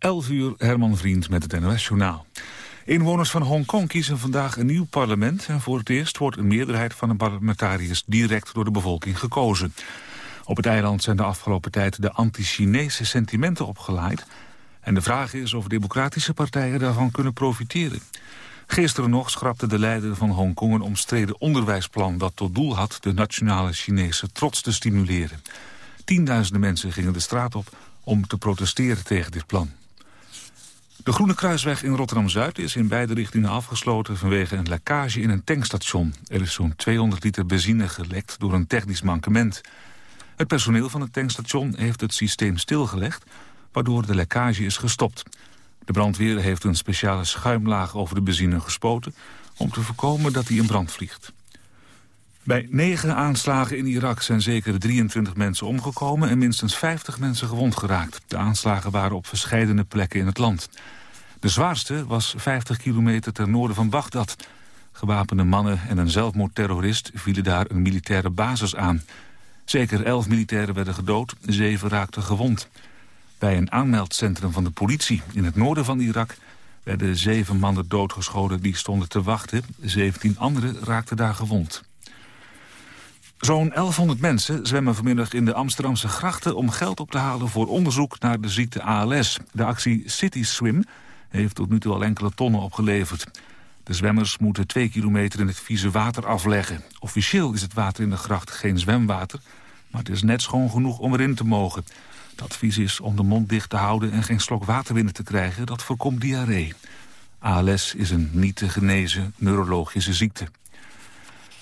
11 uur, Herman Vriend met het NOS-journaal. Inwoners van Hongkong kiezen vandaag een nieuw parlement... en voor het eerst wordt een meerderheid van de parlementariërs... direct door de bevolking gekozen. Op het eiland zijn de afgelopen tijd de anti-Chinese sentimenten opgeleid... en de vraag is of democratische partijen daarvan kunnen profiteren. Gisteren nog schrapte de leider van Hongkong een omstreden onderwijsplan... dat tot doel had de nationale Chinese trots te stimuleren. Tienduizenden mensen gingen de straat op om te protesteren tegen dit plan. De Groene Kruisweg in Rotterdam-Zuid is in beide richtingen afgesloten vanwege een lekkage in een tankstation. Er is zo'n 200 liter benzine gelekt door een technisch mankement. Het personeel van het tankstation heeft het systeem stilgelegd, waardoor de lekkage is gestopt. De brandweer heeft een speciale schuimlaag over de benzine gespoten om te voorkomen dat die in brand vliegt. Bij negen aanslagen in Irak zijn zeker 23 mensen omgekomen... en minstens 50 mensen gewond geraakt. De aanslagen waren op verschillende plekken in het land. De zwaarste was 50 kilometer ten noorden van Bagdad. Gewapende mannen en een zelfmoordterrorist vielen daar een militaire basis aan. Zeker 11 militairen werden gedood, zeven raakten gewond. Bij een aanmeldcentrum van de politie in het noorden van Irak... werden zeven mannen doodgeschoten die stonden te wachten. 17 anderen raakten daar gewond. Zo'n 1100 mensen zwemmen vanmiddag in de Amsterdamse grachten... om geld op te halen voor onderzoek naar de ziekte ALS. De actie City Swim heeft tot nu toe al enkele tonnen opgeleverd. De zwemmers moeten twee kilometer in het vieze water afleggen. Officieel is het water in de gracht geen zwemwater... maar het is net schoon genoeg om erin te mogen. Het advies is om de mond dicht te houden en geen slok water binnen te krijgen. Dat voorkomt diarree. ALS is een niet te genezen neurologische ziekte.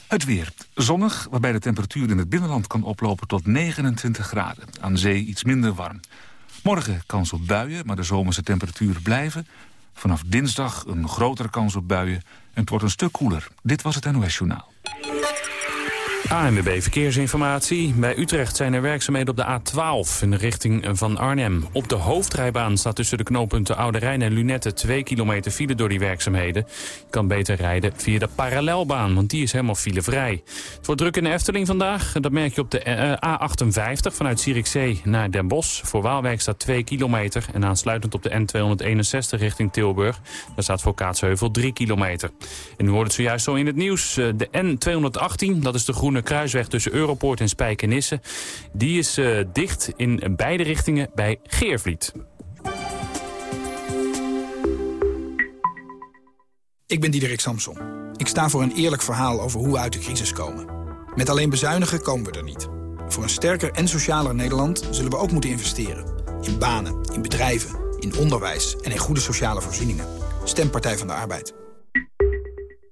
Het weer. Zonnig, waarbij de temperatuur in het binnenland kan oplopen tot 29 graden. Aan zee iets minder warm. Morgen kans op buien, maar de zomerse temperaturen blijven. Vanaf dinsdag een grotere kans op buien en het wordt een stuk koeler. Dit was het NOS Journaal. ANWB Verkeersinformatie. Bij Utrecht zijn er werkzaamheden op de A12 in de richting van Arnhem. Op de hoofdrijbaan staat tussen de knooppunten Oude Rijn en Lunette 2 kilometer file door die werkzaamheden. Je kan beter rijden via de parallelbaan, want die is helemaal filevrij. Het wordt druk in de Efteling vandaag. Dat merk je op de eh, A58 vanuit Zierikzee naar Den Bosch. Voor Waalwijk staat 2 kilometer en aansluitend op de N261 richting Tilburg. Daar staat voor Kaatsheuvel 3 kilometer. En nu wordt het zojuist zo in het nieuws. Eh, de N218, dat is de groene kruisweg tussen Europoort en Spijkenisse. Die is uh, dicht in beide richtingen bij Geervliet. Ik ben Diederik Samson. Ik sta voor een eerlijk verhaal over hoe we uit de crisis komen. Met alleen bezuinigen komen we er niet. Voor een sterker en socialer Nederland zullen we ook moeten investeren. In banen, in bedrijven, in onderwijs en in goede sociale voorzieningen. Stem Partij van de Arbeid.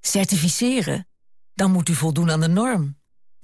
Certificeren? Dan moet u voldoen aan de norm.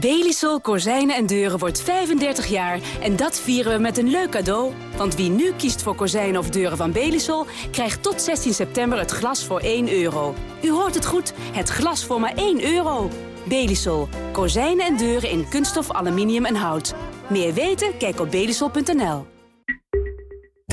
Belisol Kozijnen en Deuren wordt 35 jaar en dat vieren we met een leuk cadeau. Want wie nu kiest voor kozijnen of deuren van Belisol... krijgt tot 16 september het glas voor 1 euro. U hoort het goed, het glas voor maar 1 euro. Belisol. Kozijnen en deuren in kunststof, aluminium en hout. Meer weten? Kijk op belisol.nl.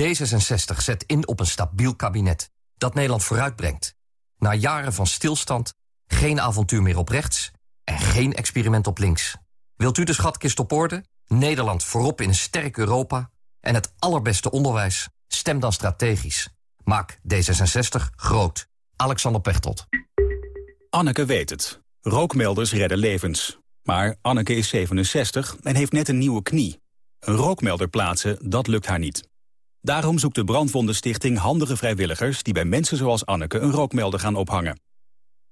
D66 zet in op een stabiel kabinet dat Nederland vooruitbrengt. Na jaren van stilstand, geen avontuur meer op rechts en geen experiment op links. Wilt u de schatkist op orde? Nederland voorop in een sterk Europa en het allerbeste onderwijs? Stem dan strategisch. Maak D66 groot. Alexander Pechtold. Anneke weet het. Rookmelders redden levens. Maar Anneke is 67 en heeft net een nieuwe knie. Een rookmelder plaatsen, dat lukt haar niet. Daarom zoekt de Brandwondenstichting handige vrijwilligers... die bij mensen zoals Anneke een rookmelder gaan ophangen.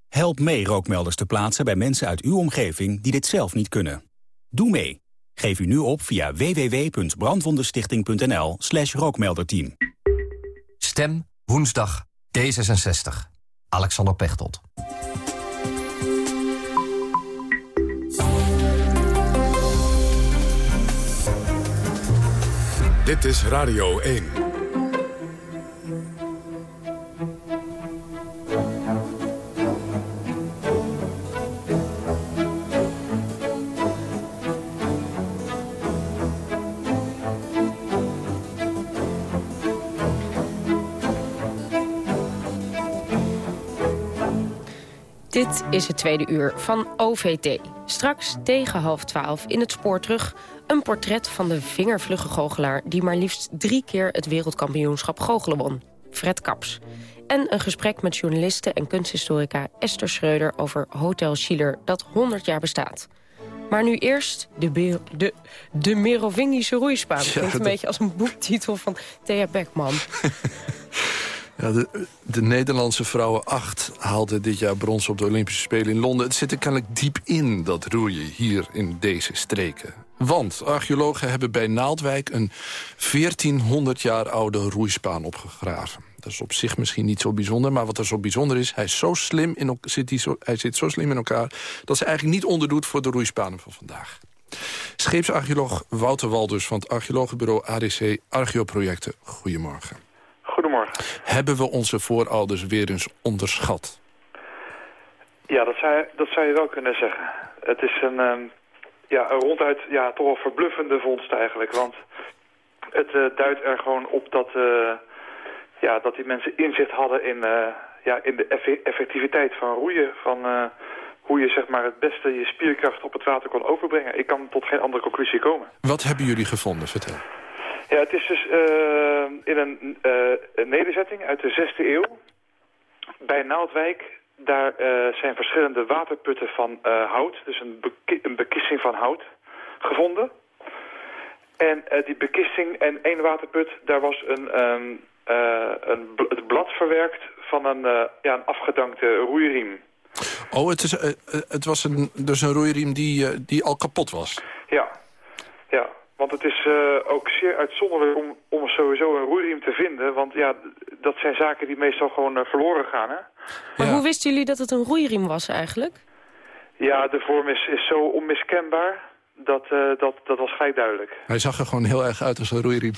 Help mee rookmelders te plaatsen bij mensen uit uw omgeving die dit zelf niet kunnen. Doe mee. Geef u nu op via www.brandwondenstichting.nl slash rookmelderteam. Stem woensdag D66. Alexander Pechtold. Dit is Radio 1. Dit is het tweede uur van OVT. Straks tegen half twaalf in het spoor terug... een portret van de vingervlugge goochelaar... die maar liefst drie keer het wereldkampioenschap goochelen won. Fred Kaps. En een gesprek met journaliste en kunsthistorica Esther Schreuder... over Hotel Schiller dat 100 jaar bestaat. Maar nu eerst de, de, de Merovingische roeispaan. Ja, Klinkt een beetje als een boektitel van Thea Beckman. Ja, de, de, Nederlandse vrouwen 8 haalden dit jaar brons op de Olympische Spelen in Londen. Het zit er kennelijk diep in, dat roeien, hier in deze streken. Want archeologen hebben bij Naaldwijk een 1400 jaar oude roeispaan opgegraven. Dat is op zich misschien niet zo bijzonder, maar wat er zo bijzonder is... hij, is zo slim in, zit zo slim in elkaar dat ze eigenlijk niet onderdoet voor de roeispanen van vandaag. Scheepsarcheoloog Wouter Walders van het archeologenbureau ADC Archeoprojecten. Goedemorgen. Hebben we onze voorouders weer eens onderschat? Ja, dat zou, dat zou je wel kunnen zeggen. Het is een, ehm, ja, een ronduit ja, toch wel verbluffende vondst eigenlijk. Want het uh, duidt er gewoon op dat, uh, ja, dat die mensen inzicht hadden in, uh, ja, in de effectiviteit van roeien. Van hoe je zeg maar, het beste je spierkracht op het water kon overbrengen. Ik kan tot geen andere conclusie komen. Wat hebben jullie gevonden? Vertel. Ja, het is dus uh, in een, uh, een, nederzetting uit de 6e eeuw. Bij Naaldwijk, daar uh, zijn verschillende waterputten van hout. Dus een, beki een, bekissing van hout gevonden. En die bekissing en één waterput, daar was een, um, een het blad verwerkt van een, ja, een afgedankte roeiriem. Oh, het, is, het was een, dus een roeiriem die, die al kapot was? Ja. Want het is uh, ook zeer uitzonderlijk om, om sowieso een roeiriem te vinden. Want ja, dat zijn zaken die meestal gewoon uh, verloren gaan. Hè? Maar hoe wisten jullie dat het een roeiriem was eigenlijk? Ja, de vorm is, is zo onmiskenbaar. Dat, uh, dat, dat was gelijk duidelijk. Hij zag er gewoon heel erg uit als een roeiriem.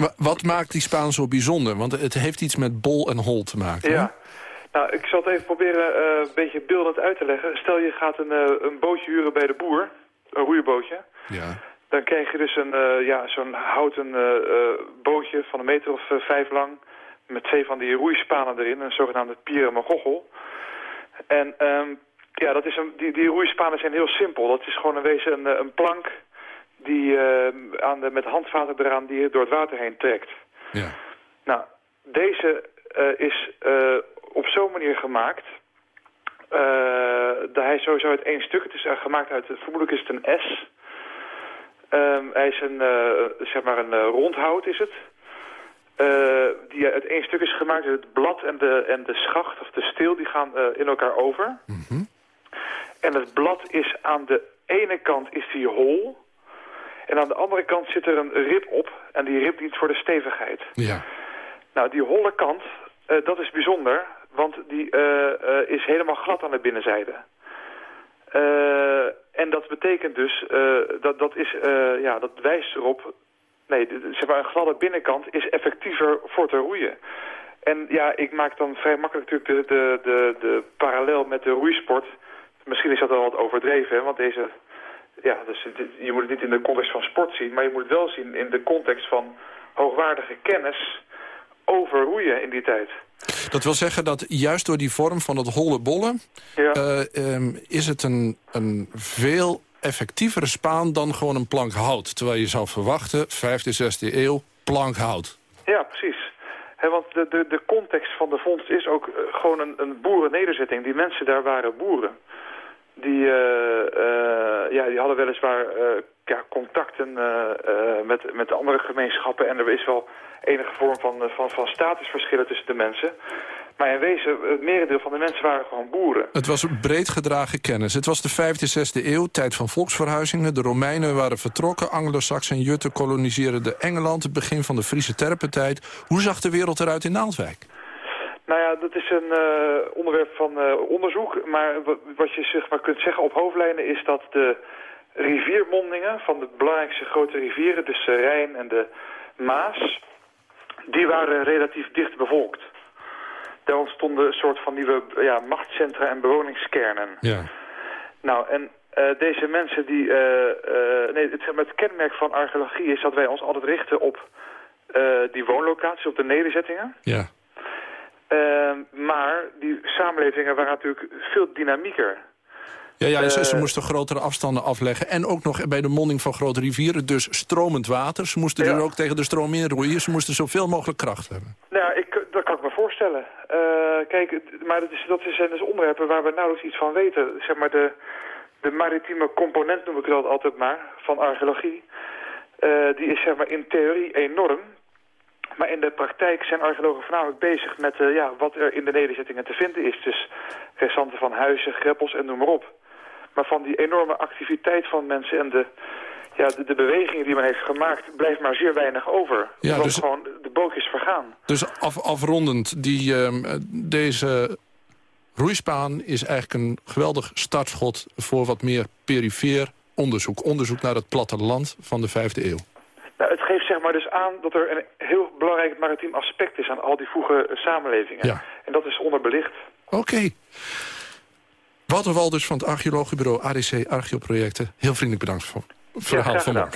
maar wat maakt die Spaan zo bijzonder? Want het heeft iets met bol en hol te maken. Ja. Nou, ik zal het even proberen een beetje beeldend uit te leggen. Stel je gaat een, een bootje huren bij de boer. Een roeibootje. Ja. Dan krijg je dus een, uh, ja, zo'n houten uh, bootje van een meter of vijf lang... met twee van die roeispanen erin, een zogenaamde pier en um, ja, dat is een, die, die roeispanen zijn heel simpel. Dat is gewoon een wezen een, een plank die aan de, met handvaten eraan die je door het water heen trekt. Ja. Nou, deze is op zo'n manier gemaakt... dat hij sowieso uit één stuk, het is gemaakt uit, vermoedelijk is het een S... Um, hij is een, uh, zeg maar een uh, rondhout is het. Uh, die uit één stuk is gemaakt. Het blad en de, en de schacht of de steel die gaan in elkaar over. Mm -hmm. En het blad is aan de ene kant is die hol. En aan de andere kant zit er een rib op. En die rib dient voor de stevigheid. Ja. Nou, die holle kant, dat is bijzonder. Want die is helemaal glad aan de binnenzijde. En dat betekent dus, uh, dat, dat, is, uh, ja, dat wijst erop... Nee, zeg maar, een gladde binnenkant is effectiever voor te roeien. En ja, ik maak dan vrij makkelijk natuurlijk de, de, de, de parallel met de roeisport. Misschien is dat wel wat overdreven, hè, want deze... Ja, dus je moet het niet in de context van sport zien, maar je moet het wel zien in de context van hoogwaardige kennis over roeien in die tijd. Dat wil zeggen dat juist door die vorm van het holle bollen... Ja. Uh, um, is het een, een veel effectievere spaan dan gewoon een plank hout. Terwijl je zou verwachten, 5e, 6e eeuw, plank hout. Ja, precies. He, want de, de, de context van de vondst is ook uh, gewoon een, een boerennederzetting. Die mensen daar waren boeren. Die, uh, ja, die hadden weliswaar ja, contacten met, met andere gemeenschappen. En er is wel enige vorm van, van, van statusverschillen tussen de mensen. Maar in wezen, het merendeel van de mensen waren gewoon boeren. Het was breed gedragen kennis. Het was de 5e, 6e eeuw, tijd van volksverhuizingen. De Romeinen waren vertrokken, Anglo-Saxen en Jutten koloniseerden Engeland... het begin van de Friese terpentijd. Hoe zag de wereld eruit in Naaldwijk? Nou ja, dat is een uh, onderwerp van uh, onderzoek. Maar wat je zeg maar, kunt zeggen op hoofdlijnen is dat de riviermondingen... van de belangrijkste grote rivieren, dus de Rijn en de Maas die waren relatief dicht bevolkt. Daar ontstonden een soort van nieuwe ja, machtscentra en bewoningskernen. Ja. Nou, en uh, deze mensen die... Uh, uh, nee, het, het, kenmerk van archeologie is dat wij ons altijd richten op die woonlocaties, op de nederzettingen. Ja. Maar die samenlevingen waren natuurlijk veel dynamieker. Ja, ja ze, ze Eh, moesten grotere afstanden afleggen. En ook nog bij de monding van grote rivieren, dus stromend water. Ze moesten Ja. er ook tegen de stroom in roeien. Ze moesten zoveel mogelijk kracht hebben. Nou, ik, dat kan ik me voorstellen. Eh, kijk, maar dat, is, dat zijn dus onderwerpen waar we nauwelijks iets van weten. Zeg maar de, de maritieme component, noem ik dat altijd maar, van archeologie. eh, die is zeg maar in theorie enorm. Maar in de praktijk zijn archeologen voornamelijk bezig met ja, wat er in de nederzettingen te vinden is. Dus restanten van huizen, greppels en noem maar op. Maar van die enorme activiteit van mensen en de, ja, de, de bewegingen die men heeft gemaakt... blijft maar zeer weinig over. Ja, dus- gewoon de bootjes vergaan. Dus af, afrondend, die, ehm, deze roeispaan is eigenlijk een geweldig startschot... voor wat meer perifeer onderzoek. Onderzoek naar het platteland van de vijfde eeuw. Nou, het geeft zeg maar dus aan dat er een heel belangrijk maritiem aspect is... aan al die vroege samenlevingen. Ja. En dat is onderbelicht. Oké. Wouter Walders van het archeologiebureau ADC Archeoprojecten. Heel vriendelijk bedankt voor het verhaal van gedaan.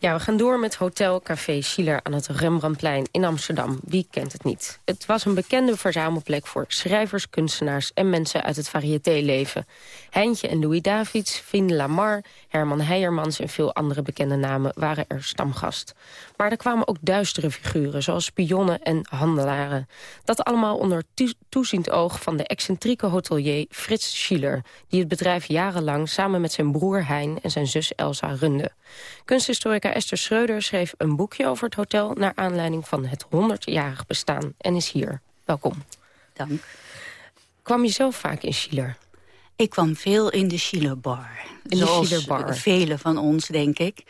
Ja, we gaan door met Hotel Café Schiller aan het Rembrandtplein in Amsterdam. Wie kent het niet? Het was een bekende verzamelplek voor schrijvers, kunstenaars... en mensen uit het variétéleven. Heintje en Louis Davids, Fien Lamar, Herman Heijermans... en veel andere bekende namen waren er stamgast. Maar er kwamen ook duistere figuren, zoals spionnen en handelaren. Dat allemaal onder toe- toeziend oog van de excentrieke hotelier Frits Schiller... die het bedrijf jarenlang samen met zijn broer Hein en zijn zus Elsa runde. Kunsthistorica Esther Schreuder schreef een boekje over het hotel... naar aanleiding van het 100-jarig bestaan en is hier. Welkom. Dank. Kwam je zelf vaak in Schiller? Ik kwam veel in de Schillerbar. In de Schillerbar. velen van ons, denk ik.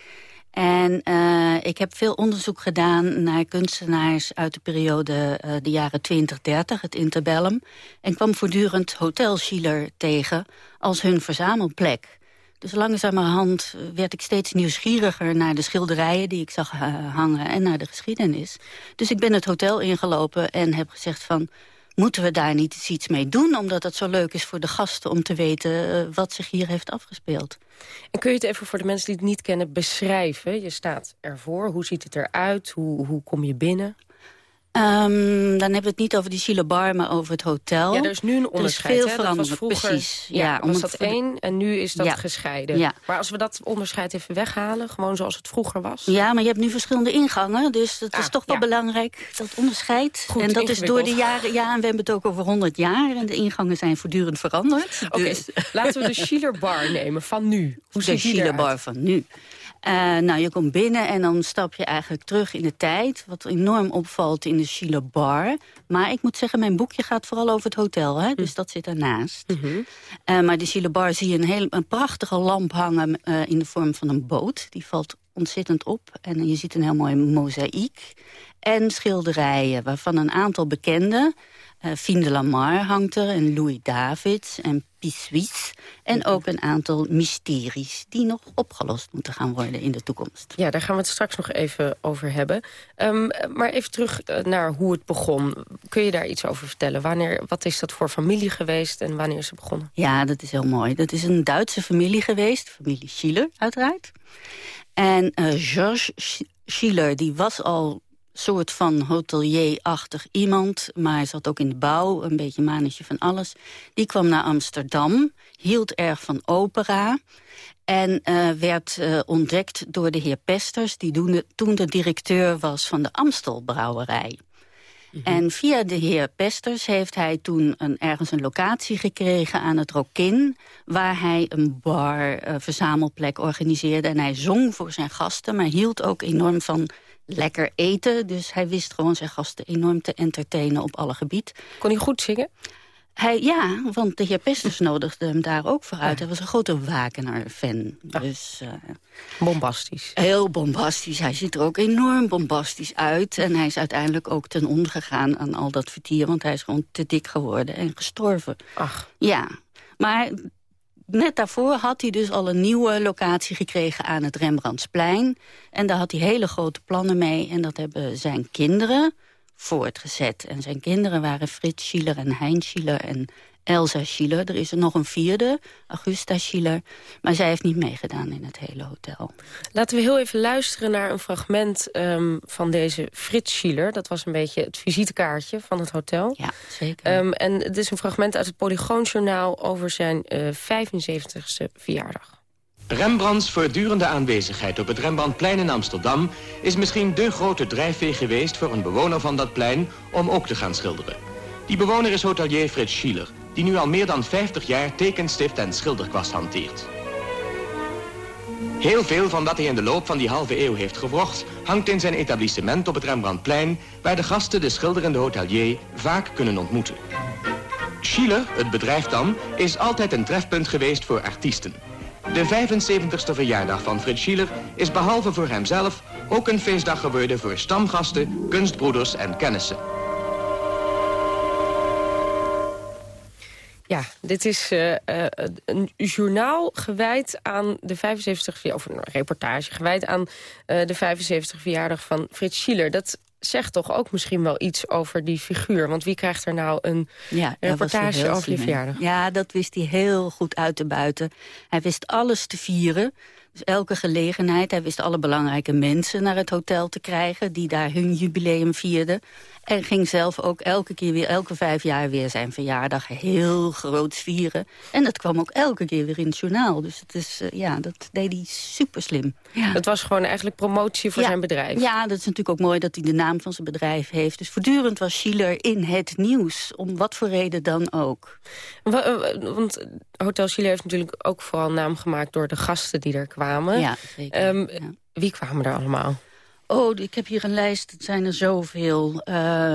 En eh, ik heb veel onderzoek gedaan naar kunstenaars uit de periode eh, de jaren 20, 30, het interbellum. En kwam voortdurend Hotel Schiller tegen als hun verzamelplek. Dus langzamerhand werd ik steeds nieuwsgieriger naar de schilderijen die ik zag eh, hangen en naar de geschiedenis. Dus ik ben het hotel ingelopen en heb gezegd van moeten we daar niet iets mee doen? Omdat het zo leuk is voor de gasten om te weten eh, wat zich hier heeft afgespeeld. En kun je het even voor de mensen die het niet kennen beschrijven? Je staat ervoor, hoe ziet het eruit? Hoe, hoe kom je binnen? Ehm, dan hebben we het niet over die Chile Bar, maar over het hotel. Ja, er is nu een onderscheid. Er is veel veranderd, vroeger, precies. Ja, Ja, was dat één en nu is dat Ja. gescheiden. Ja. Maar als we dat onderscheid even weghalen, gewoon zoals het vroeger was. Ja, maar je hebt nu verschillende ingangen, dus dat is Ah, toch wel belangrijk, dat onderscheid. Goed, en dat is door de jaren, ja, en we hebben het ook over 100 jaar... en de ingangen zijn voortdurend veranderd. Oké, Dus laten we de Schiller Bar nemen van nu. Hoe de Chile? Bar van nu. Eh, nou, je komt binnen en dan stap je eigenlijk terug in de tijd. Wat enorm opvalt in de Chile Bar. Maar ik moet zeggen, mijn boekje gaat vooral over het hotel. Hè? Dus dat zit ernaast. Eh, maar de Chile Bar zie je een, heel, een prachtige lamp hangen eh, in de vorm van een boot. Die valt ontzettend op. En je ziet een heel mooi mozaïek. En schilderijen, waarvan een aantal bekende... eh Fien de Lamar hangt er, en Louis Davids en Pissuis. En ook een aantal mysteries die nog opgelost moeten gaan worden in de toekomst. Ja, daar gaan we het straks nog even over hebben. Ehm, maar even terug eh, naar hoe het begon. Kun je daar iets over vertellen? Wanneer, wat is dat voor familie geweest en wanneer is het begonnen? Ja, dat is heel mooi. Dat is een Duitse familie geweest, familie Schiller uiteraard. En eh Georges Sch- Schiller, die was al soort van hotelier-achtig iemand... maar zat ook in de bouw, een beetje manetje van alles. Die kwam naar Amsterdam, hield erg van opera... en eh, werd eh, ontdekt door de heer Pesters... die toen de, toen de directeur was van de Amstelbrouwerij. En via de heer Pesters heeft hij toen een, ergens een locatie gekregen aan het Rokin... waar hij een bar, eh, verzamelplek organiseerde. En hij zong voor zijn gasten, maar hield ook enorm van lekker eten. Dus hij wist gewoon zijn gasten enorm te entertainen op alle gebied. Kon hij goed zingen? Hij, ja, want de heer Pesters nodigde hem daar ook voor uit. Hij was een grote Wagener-fan. Dus, eh, Bombastisch. Heel bombastisch. Hij ziet er ook enorm bombastisch uit. En hij is uiteindelijk ook ten onder gegaan aan al dat vertier... want hij is gewoon te dik geworden en gestorven. Ach. Ja, maar net daarvoor had hij dus al een nieuwe locatie gekregen aan het Rembrandtsplein. En daar had hij hele grote plannen mee. En dat hebben zijn kinderen voortgezet. En zijn kinderen waren Frits Schiller en Hein Schiller en Elsa Schiller. Er is er nog een vierde, Augusta Schiller. Maar zij heeft niet meegedaan in het hele hotel. Laten we heel even luisteren naar een fragment um, van deze Frits Schiller. Dat was een beetje het visitekaartje van het hotel. Ja, zeker. Um, en het is een fragment uit het Polygoonjournaal over zijn uh, 75ste verjaardag. Rembrandts voortdurende aanwezigheid op het Rembrandtplein in Amsterdam... is misschien de grote drijfveer geweest voor een bewoner van dat plein om ook te gaan schilderen. Die bewoner is hotelier Frits Schiller, die nu al meer dan 50 jaar tekenstift en schilderkwast hanteert. Heel veel van wat hij in de loop van die halve eeuw heeft gewrocht... hangt in zijn etablissement op het Rembrandtplein... waar de gasten de schilderende hotelier vaak kunnen ontmoeten. Schiller, het bedrijf dan, is altijd een trefpunt geweest voor artiesten. De 75ste verjaardag van Frits Schiller is behalve voor hemzelf... ook een feestdag geworden voor stamgasten, kunstbroeders en kennissen. Ja, dit is uh, uh, een journaal gewijd aan de 75 of een reportage gewijd aan uh, de 75 verjaardag van Frits Schiller. Dat zegt toch ook misschien wel iets over die figuur. Want wie krijgt er nou een ja, reportage over die verjaardag? Ja, dat wist hij heel goed uit te buiten. Hij wist alles te vieren. Dus elke gelegenheid, hij wist alle belangrijke mensen naar het hotel te krijgen... die daar hun jubileum vierden. En ging zelf ook elke keer weer, elke vijf jaar weer zijn verjaardag heel groot vieren. En dat kwam ook elke keer weer in het journaal. Dus het is, uh, ja, dat deed hij super slim. Ja. Dat was gewoon eigenlijk promotie voor zijn bedrijf. Ja, dat is natuurlijk ook mooi dat hij de naam van zijn bedrijf heeft. Dus voortdurend was Schiller in het nieuws. Om wat voor reden dan ook. Want Hotel Schiller heeft natuurlijk ook vooral naam gemaakt... door de gasten die er kwamen. Ja, zeker. Um, ja. Wie kwamen er allemaal? Oh, ik heb hier een lijst, het zijn er zoveel. Uh,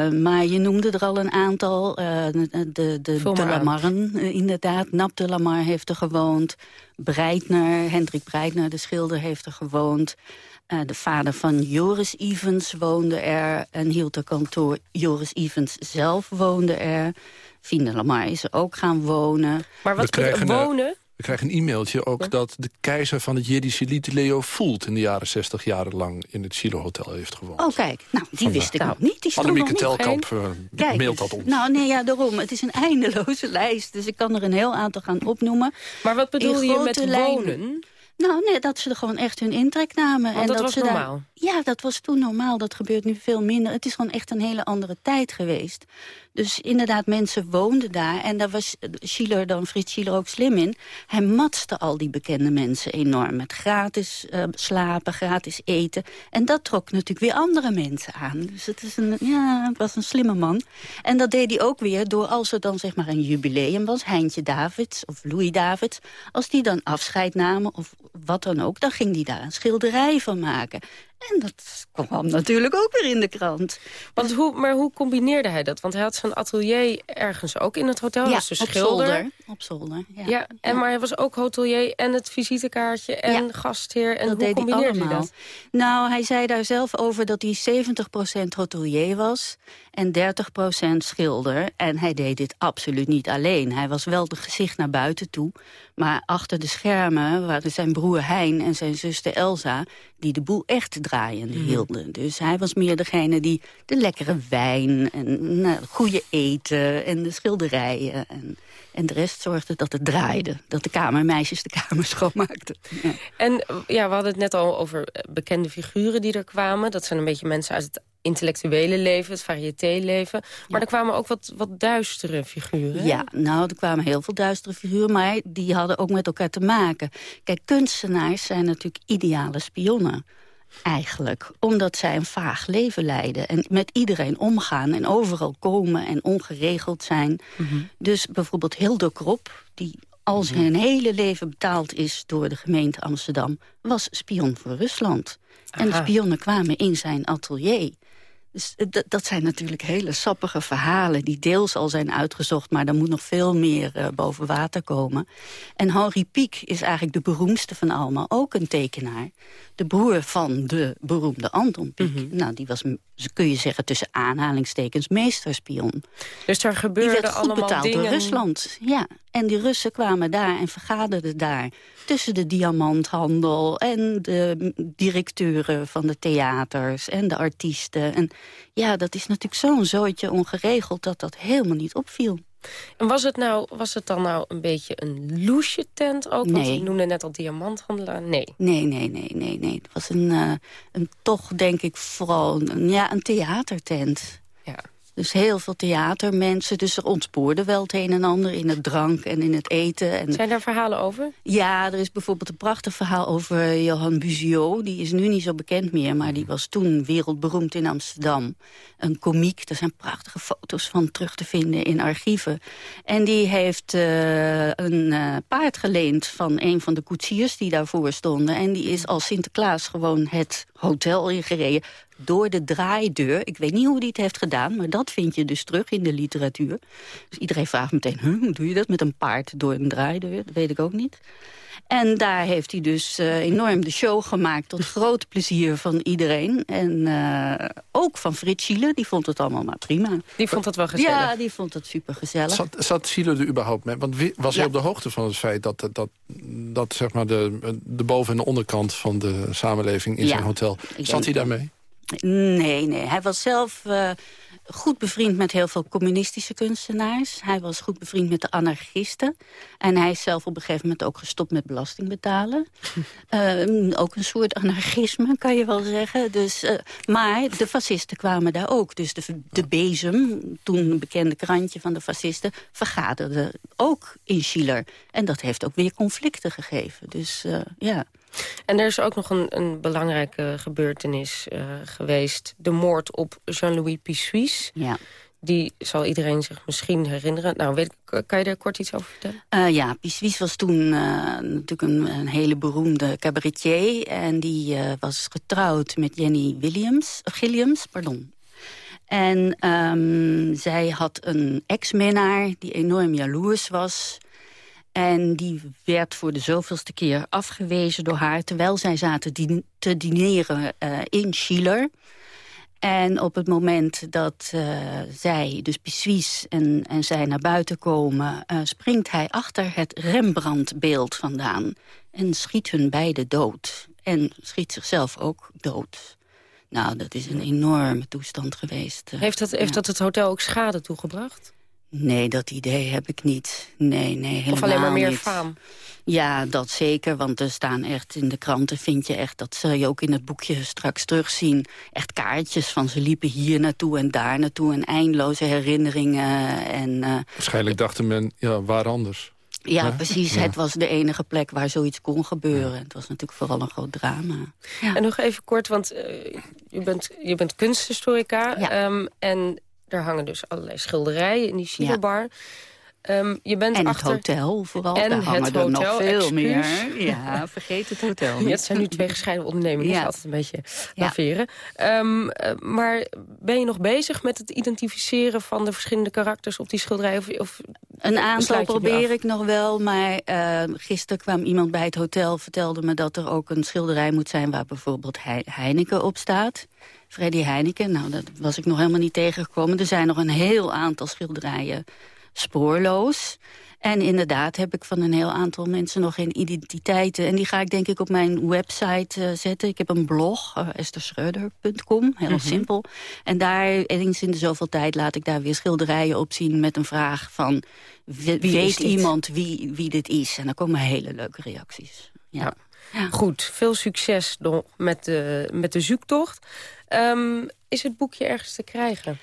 maar je noemde er al een aantal. Uh, de de, de, de Lamarren, uh, inderdaad. Nap de Lamar heeft er gewoond. Breitner, Hendrik Breitner, de schilder, heeft er gewoond. de vader van Joris Evans woonde er en hield er kantoor. Joris Evans zelf woonde er. Fien de Lamar is er ook gaan wonen. Maar wat betekent wonen? We krijgen een e-mailtje ook dat de keizer van het Jiddische lied Leo Voelt... in de jaren 60 jarenlang in het Chilo Hotel heeft gewoond. Oh, kijk. Nou, die wist ik nog niet. Die Annemieke Telkamp uh, mailt dat ons. Nou, nee, ja, daarom. Het is een eindeloze lijst. Dus ik kan er een heel aantal gaan opnoemen. Maar wat bedoel je met wonen? Nou, nee, dat ze er gewoon echt hun intrek namen. Want en dat, was ze normaal? ja, dat was toen normaal. Dat gebeurt nu veel minder. Het is gewoon echt een hele andere tijd geweest. Dus inderdaad, mensen woonden daar. En daar was Schiller dan, Frits Schiller, ook slim in. Hij matste al die bekende mensen enorm. Met gratis uh, slapen, gratis eten. En dat trok natuurlijk weer andere mensen aan. Dus het, is een, ja, was een slimme man. En dat deed hij ook weer door als er dan zeg maar een jubileum was... Heintje Davids of Louis Davids... als die dan afscheid namen of wat dan ook... dan ging hij daar een schilderij van maken. En dat kwam natuurlijk ook weer in de krant. Want hoe, maar hoe combineerde hij dat? Want hij had zijn atelier ergens ook in het hotel. Ja, dus de op schilder. zolder. Op zolder, ja. ja, en, maar hij was ook hotelier en het visitekaartje en ja, gastheer. En dat hoe combineerde hij, hij dat? Nou, hij zei daar zelf over dat hij 70% hotelier was en 30% schilder. En hij deed dit absoluut niet alleen. Hij was wel de gezicht naar buiten toe. Maar achter de schermen waren zijn broer Hein en zijn zuster Elsa... die de boel echt draaiende mm. hielden. Dus hij was meer degene die de lekkere wijn... en nou, goede eten en de schilderijen... En, en de rest zorgde dat het draaide. Dat de kamermeisjes de kamer schoonmaakten. Ja. En ja, we hadden het net al over bekende figuren die er kwamen. Dat zijn een beetje mensen uit het intellectuele leven, het variété-leven. Maar er kwamen ook wat, wat duistere figuren. Ja, nou, er kwamen heel veel duistere figuren, maar die hadden ook met elkaar te maken. Kijk, kunstenaars zijn natuurlijk ideale spionnen. Eigenlijk, omdat zij een vaag leven leiden en met iedereen omgaan en overal komen en ongeregeld zijn. Mhm. Dus bijvoorbeeld Hilde Krop, die al zijn mhm. hele leven betaald is door de gemeente Amsterdam, was spion voor Rusland. En de spionnen kwamen in zijn atelier. Dus eh, dat zijn natuurlijk hele sappige verhalen... die deels al zijn uitgezocht, maar er moet nog veel meer uh, boven water komen. En Henri Pieck is eigenlijk de beroemdste van allemaal, ook een tekenaar. De broer van de beroemde Anton Pieck. Mm Nou, die was, kun je zeggen, tussen aanhalingstekens meesterspion. Dus er gebeurde die werd goed betaald dingen... door Rusland. Ja, en die Russen kwamen daar en vergaderden daar... tussen de diamanthandel en de directeuren van de theaters... en de artiesten. En ja, dat is natuurlijk zo'n zooitje ongeregeld dat dat helemaal niet opviel. En was het, nou, was het dan nou een beetje een loesje tent ook? Want Nee. je noemde net al diamanthandelaar. Nee. Nee, nee, nee, nee, nee. Het was een, eh, een toch, denk ik, vooral een, ja, een theatertent. Dus heel veel theatermensen. Dus er ontspoorde wel het een en ander in het drank en in het eten. En Zijn daar verhalen over? Ja, er is bijvoorbeeld een prachtig verhaal over Johan Buziot. Die is nu niet zo bekend meer, maar die was toen wereldberoemd in Amsterdam. Een komiek, er zijn prachtige foto's van terug te vinden in archieven. En die heeft eh, een eh, paard geleend van een van de koetsiers die daarvoor stonden. En die is als Sinterklaas gewoon het hotel ingereden door de draaideur. Ik weet niet hoe die het heeft gedaan, maar dat vind je dus terug in de literatuur. Dus iedereen vraagt meteen, hoe doe je dat met een paard door een draaideur? Dat weet ik ook niet. En daar heeft hij dus eh, enorm de show gemaakt... tot groot plezier van iedereen. En eh, ook van Frits Schiele, die vond het allemaal maar prima. Die vond het wel gezellig? Ja, die vond het super gezellig. Zat, zat er überhaupt mee? Want wie- was hij Ja. op de hoogte van het feit dat, dat, dat zeg maar de, de boven- en de onderkant van de samenleving in Ja. zijn hotel... Zat hij daarmee? Nee, nee. Hij was zelf eh, goed bevriend met heel veel communistische kunstenaars. Hij was goed bevriend met de anarchisten. En hij is zelf op een gegeven moment ook gestopt met belasting betalen. Eh, ook een soort anarchisme, kan je wel zeggen. Dus, eh, maar de fascisten kwamen daar ook. Dus de, de Bezem, toen een bekende krantje van de fascisten... vergaderde ook in Schiller. En dat heeft ook weer conflicten gegeven. Dus ja... En er is ook nog een, een belangrijke gebeurtenis eh, geweest. De moord op Jean-Louis Pissuis. Ja. Die zal iedereen zich misschien herinneren. Nou, weet kan je daar kort iets over vertellen? Eh, ja, Pissuis was toen eh, natuurlijk een, een hele beroemde cabaretier. En die was getrouwd met Jenny Williams, of Gilliams. Pardon. En ehm, zij had een ex-minnaar die enorm jaloers was. En die werd voor de zoveelste keer afgewezen door haar... terwijl zij zaten din- te dineren eh, in Schiller... En op het moment dat eh, zij, dus Pissuis en, en zij naar buiten komen... eh, springt hij achter het Rembrandt-beeld vandaan... en schiet hun beiden dood. En schiet zichzelf ook dood. Nou, dat is een enorme toestand geweest. Heeft dat, heeft dat het hotel ook schade toegebracht? Nee, dat idee heb ik niet. Nee, nee, helemaal Of alleen maar meer niet. faam? Ja, dat zeker, want er staan echt in de kranten, vind je echt... dat zul je ook in het boekje straks terugzien. Echt kaartjes van ze liepen hier naartoe en daar naartoe... en eindeloze herinneringen. En, eh, Waarschijnlijk dachte men, ja, waar anders? ja, precies, Ja. het was de enige plek waar zoiets kon gebeuren. Het was natuurlijk vooral een groot drama. En nog even kort, want eh, je, bent, je bent kunsthistorica. ehm, en er hangen dus allerlei schilderijen in die Schillerbar. Ehm, je bent En het achter... hotel vooral, En daar het hangen er hotel, nog veel excuus. meer. Ja, vergeet het hotel Ja, niet. het zijn nu twee gescheiden ondernemingen, Ja. dat is altijd een beetje laveren. Ehm, eh, maar ben je nog bezig met het identificeren van de verschillende karakters op die schilderij? Of, of Een aantal het probeer ik nog wel, maar eh, gisteren kwam iemand bij het hotel... vertelde me dat er ook een schilderij moet zijn... waar bijvoorbeeld Hei- Heineken op staat. Freddy Heineken, nou, dat was ik nog helemaal niet tegengekomen. Er zijn nog een heel aantal schilderijen spoorloos. En inderdaad heb ik van een heel aantal mensen nog geen identiteiten. En die ga ik denk ik op mijn website eh, zetten. Ik heb een blog, uh, estherschreuder.com, heel Mhm. simpel. En daar, eens in de zoveel tijd, laat ik daar weer schilderijen op zien... met een vraag van, Wie is weet iemand wie, wie dit is? En dan komen hele leuke reacties. Ja. Goed, veel succes nog met de, met de zoektocht. Ehm, is het boekje ergens te krijgen?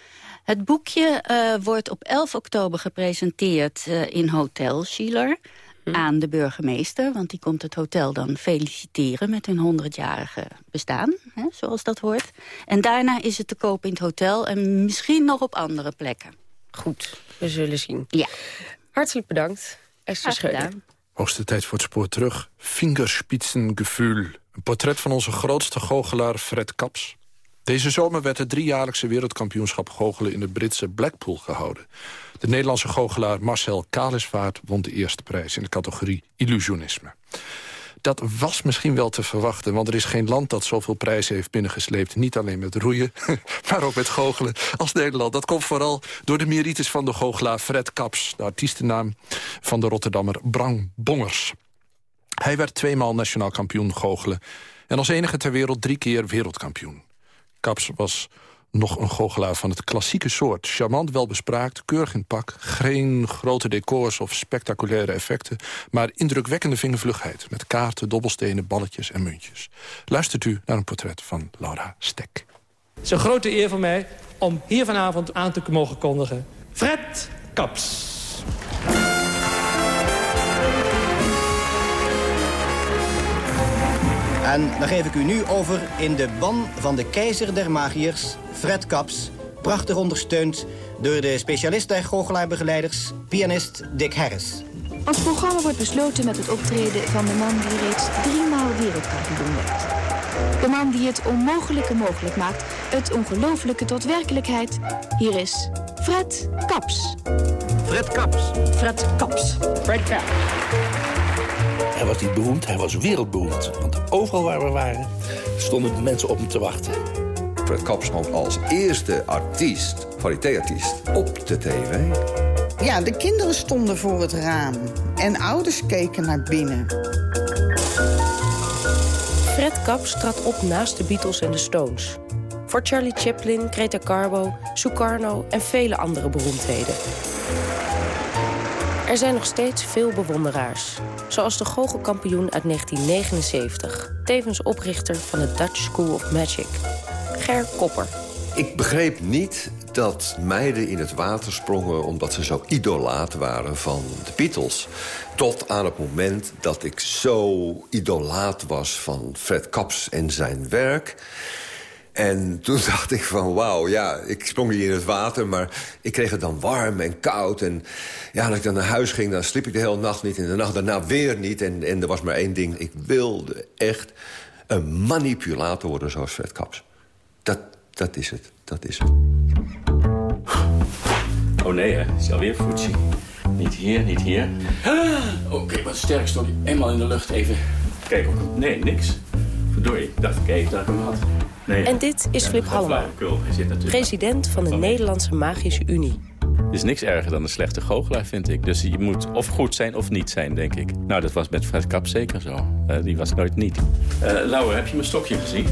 Het boekje eh, wordt op 11 oktober gepresenteerd eh, in Hotel Schiller aan de burgemeester. Want die komt het hotel dan feliciteren met hun 100-jarige bestaan, hè, zoals dat hoort. En daarna is het te koop in het hotel en misschien nog op andere plekken. Goed, we zullen zien. Ja. Hartelijk bedankt, Esther. Scheuder. Hoogste tijd voor het spoor terug. Fingerspitzengefühl. Een portret van onze grootste goochelaar Fred Kaps. Deze zomer werd het driejaarlijkse wereldkampioenschap goochelen in het Britse Blackpool gehouden. De Nederlandse goochelaar Marcel Kalisvaart won de eerste prijs in de categorie illusionisme. Dat was misschien wel te verwachten, want er is geen land dat zoveel prijzen heeft binnengesleept. Niet alleen met roeien, maar ook met goochelen als Nederland. Dat komt vooral door de merites van de goochelaar Fred Kaps, de artiestennaam van de Rotterdammer Bram Bongers. Hij werd tweemaal nationaal kampioen goochelen en als enige ter wereld drie keer wereldkampioen. Kaps was nog een goochelaar van het klassieke soort. Charmant, welbespraakt, keurig in pak. Geen grote decors of spectaculaire effecten... maar indrukwekkende vingervlugheid... met kaarten, dobbelstenen, balletjes en muntjes. Luistert u naar een portret van Laura Stek. Het is een grote eer voor mij om hier vanavond aan te mogen kondigen. Fred Kaps. En dan geef ik u nu over in de ban van de keizer der magiërs, Fred Kaps... prachtig ondersteund door de specialist der goochelaarbegeleiders, pianist Dick Harris. Ons programma wordt besloten met het optreden van de man die reeds driemaal wereldkampioen werd. De man die het onmogelijke mogelijk maakt, het ongelofelijke tot werkelijkheid. Hier is Fred Kaps. Fred Kaps. Fred Kaps. Fred Kaps. Hij was niet beroemd, hij was wereldberoemd. Want overal waar we waren, stonden mensen op hem te wachten. Fred stond als eerste artiest, variétéartiest, op de tv. Ja, de kinderen stonden voor het raam. En ouders keken naar binnen. Fred Kaps trad op naast de Beatles en de Stones. Voor Charlie Chaplin, Greta Garbo, Sukarno en vele andere beroemdheden. Er zijn nog steeds veel bewonderaars. Zoals de goochelkampioen uit 1979. Tevens oprichter van de Dutch School of Magic. Ger Kopper. Ik begreep niet dat meiden in het water sprongen... omdat ze zo idolaat waren van de Beatles. Tot aan het moment dat ik zo idolaat was van Fred Kaps en zijn werk... En toen dacht ik van, wauw, ja, ik sprong hier in het water... maar ik kreeg het dan warm en koud. En ja, als ik dan naar huis ging, dan sliep ik de hele nacht niet... en de nacht daarna weer niet. En, en er was maar één ding, ik wilde echt een manipulator worden zoals Fred Kaps. Dat, dat is het, dat is het. Oh nee, hè, is alweer Fuji. Niet hier, niet hier. Ah, Oké, wat sterk stond hij. Eenmaal in de lucht even. Kijk, nee, niks. Verdorie, ik dacht ik even dat ik hem had. Nee. En dit is Flip Hallema, president van de Nederlandse Magische Unie. Er is niks erger dan een slechte goochelaar, vind ik. Dus je moet of goed zijn of niet zijn, denk ik. Nou, dat was met Fred Kap zeker zo. Uh, die was nooit niet. Uh, Laura, heb je mijn stokje gezien?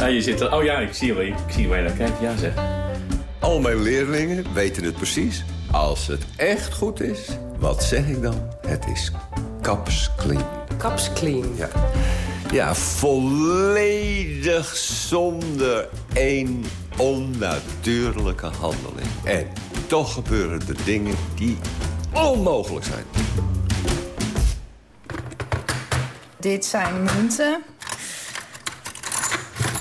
Uh, je zit er... Oh ja, ik zie, waar je, ik zie waar je naar kijkt. Ja, zeg. Al mijn leerlingen weten het precies. Als het echt goed is, wat zeg ik dan? Het is kaps clean. Kaps clean. Ja. Ja, volledig zonder één onnatuurlijke handeling. En toch gebeuren er dingen die onmogelijk zijn. Dit zijn munten.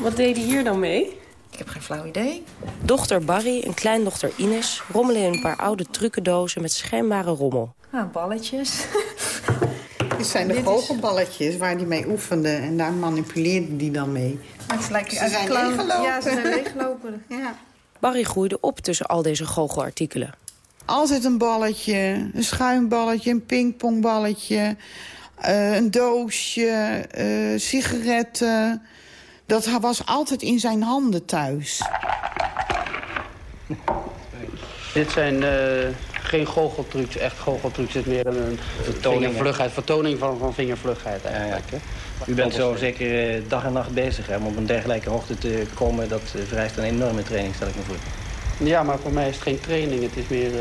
Wat deed hij hier dan mee? Ik heb geen flauw idee. Dochter Barry en kleindochter Ines rommelen in een paar oude trucendozen met schijnbare rommel. Ah, balletjes. Dit zijn de goochelballetjes waar die mee oefende. En daar manipuleerde die dan mee. Het lijkt ze zijn leeggelopen. Ja, ze zijn leeggelopen. ja. Barry groeide op tussen al deze goochelartikelen. Altijd een balletje, een schuimballetje, een pingpongballetje... Uh, een doosje, uh, sigaretten. Dat was altijd in zijn handen thuis. Dit zijn uh, geen goocheltrucs, echt goocheltrucs. Het is meer een vingervlugheid, vertoning van, van vingervlugheid eigenlijk. Ja, ja. U bent zo zeker uh, dag en nacht bezig hè, om op een dergelijke hoogte te komen. Dat uh, vereist een enorme training, stel ik me voor. Ja, maar voor mij is het geen training, het is meer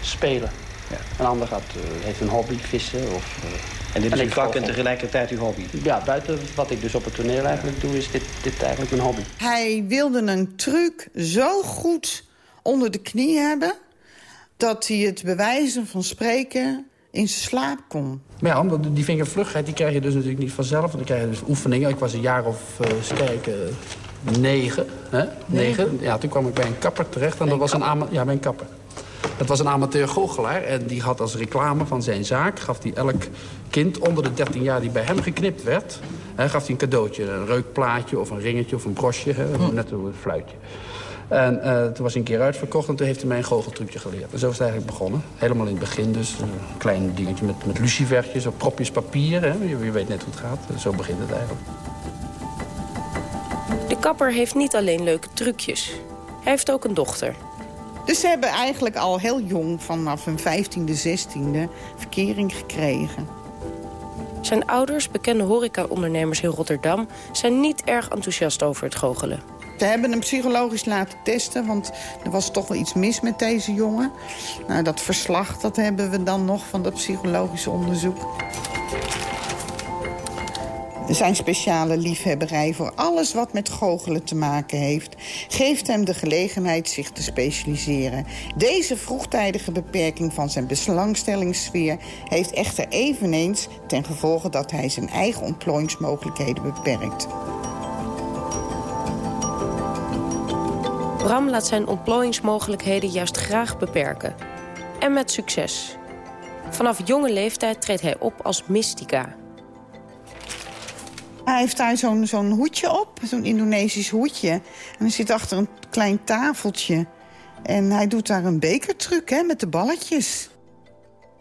spelen. Ja. Een ander gaat, heeft een hobby, vissen of... en dit is uw vak en tegelijkertijd uw hobby? Ja, buiten wat ik dus op het toneel eigenlijk doe, is dit, dit eigenlijk mijn hobby. Hij wilde een truc zo goed onder de knie hebben... dat hij het bewijzen van spreken in zijn slaap kon. Maar ja, omdat die vingervlugheid die krijg je dus natuurlijk niet vanzelf. Want dan krijg je dus oefeningen. Ik was een jaar of, uh, kijken, negen. Hè? negen. Ja, toen kwam ik bij een kapper terecht. En dat was een, ja, bij een kapper. Dat was een amateur goochelaar. En die had als reclame van zijn zaak... gaf hij elk kind onder de 13 jaar die bij hem geknipt werd... Hè, gaf hij een cadeautje. Een reukplaatje of een ringetje of een brosje. Hè, Hm. Net een fluitje. En uh, toen was hij een keer uitverkocht en toen heeft hij mij een goocheltrucje geleerd. En zo is het eigenlijk begonnen. Helemaal in het begin dus. Een klein dingetje met, met lucifertjes of propjes papier. Hè. Je, je, weet net hoe het gaat. Zo begint het eigenlijk. De kapper heeft niet alleen leuke trucjes. Hij heeft ook een dochter. Dus ze hebben eigenlijk al heel jong, vanaf hun 15e, 16e, verkering gekregen. Zijn ouders, bekende horecaondernemers in Rotterdam... zijn niet erg enthousiast over het goochelen. Ze hebben hem psychologisch laten testen, want er was toch wel iets mis met deze jongen. Nou, dat verslag dat hebben we dan nog van dat psychologische onderzoek. Zijn speciale liefhebberij voor alles wat met goochelen te maken heeft... geeft hem de gelegenheid zich te specialiseren. Deze vroegtijdige beperking van zijn belangstellingssfeer... heeft echter eveneens ten gevolge dat hij zijn eigen ontplooiingsmogelijkheden beperkt. Bram laat zijn ontplooiingsmogelijkheden juist graag beperken. En met succes. Vanaf jonge leeftijd treedt hij op als mystica... Hij heeft daar zo'n zo'n hoedje op, zo'n Indonesisch hoedje. En hij zit achter een klein tafeltje. En hij doet daar een bekertruc hè, met de balletjes.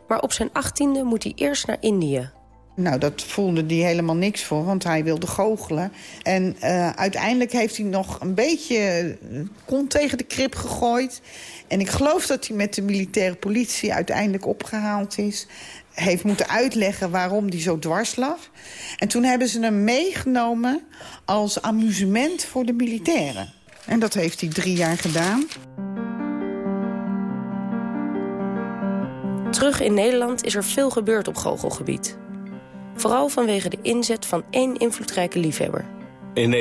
Maar op zijn achttiende moet hij eerst naar Indië. Nou, dat voelde hij helemaal niks voor, want hij wilde goochelen. En uh, uiteindelijk heeft hij nog een beetje kont tegen de krip gegooid. En ik geloof dat hij met de militaire politie uiteindelijk opgehaald is heeft moeten uitleggen waarom hij zo dwars lag. En toen hebben ze hem meegenomen als amusement voor de militairen. En dat heeft hij drie jaar gedaan. Terug in Nederland is er veel gebeurd op goochelgebied. Vooral vanwege de inzet van één invloedrijke liefhebber. In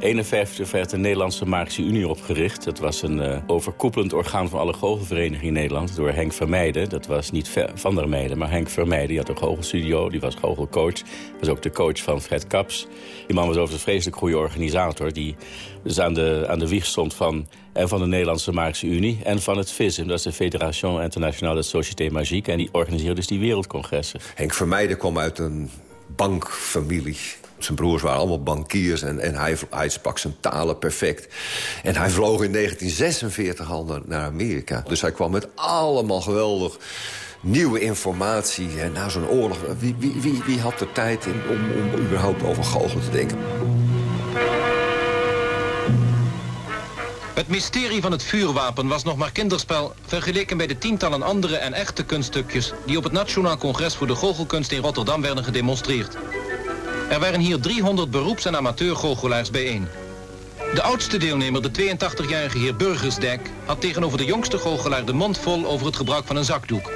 1951 werd de Nederlandse Magische Unie opgericht. Dat was een uh, overkoepelend orgaan van alle goochelverenigingen in Nederland... door Henk Vermeijden. Dat was niet Van der Meijden, maar Henk Vermeijden. Die had een goochelstudio, die was goochelcoach. Was ook de coach van Fred Kaps. Die man was overigens een vreselijk goede organisator... die dus aan de, aan de wieg stond van, en van de Nederlandse Magische Unie... en van het FISM, dat is de Fédération Internationale Société Magique... en die organiseerde dus die wereldcongressen. Henk Vermeijden kwam uit een bankfamilie zijn broers waren allemaal bankiers en, en hij, hij sprak zijn talen perfect. En hij vloog in 1946 al naar, Amerika. Dus hij kwam met allemaal geweldig nieuwe informatie. Na zo'n oorlog, wie, wie, wie, wie, had de tijd om, om überhaupt over goochelen te denken? Het mysterie van het vuurwapen was nog maar kinderspel... vergeleken bij de tientallen andere en echte kunststukjes... die op het Nationaal Congres voor de Goochelkunst in Rotterdam werden gedemonstreerd. Er waren hier 300 beroeps- en amateurgoochelaars bijeen. De oudste deelnemer, de 82-jarige heer Burgersdijk... had tegenover de jongste goochelaar de mond vol over het gebruik van een zakdoek.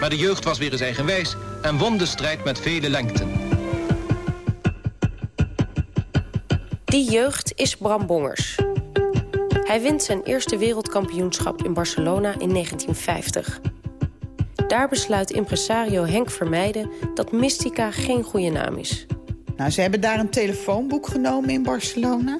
Maar de jeugd was weer eens eigenwijs en won de strijd met vele lengten. Die jeugd is Bram Bongers. Hij wint zijn eerste wereldkampioenschap in Barcelona in 1950. Daar besluit impresario Henk Vermeijden dat Mystica geen goede naam is. Nou, ze hebben daar een telefoonboek genomen in Barcelona.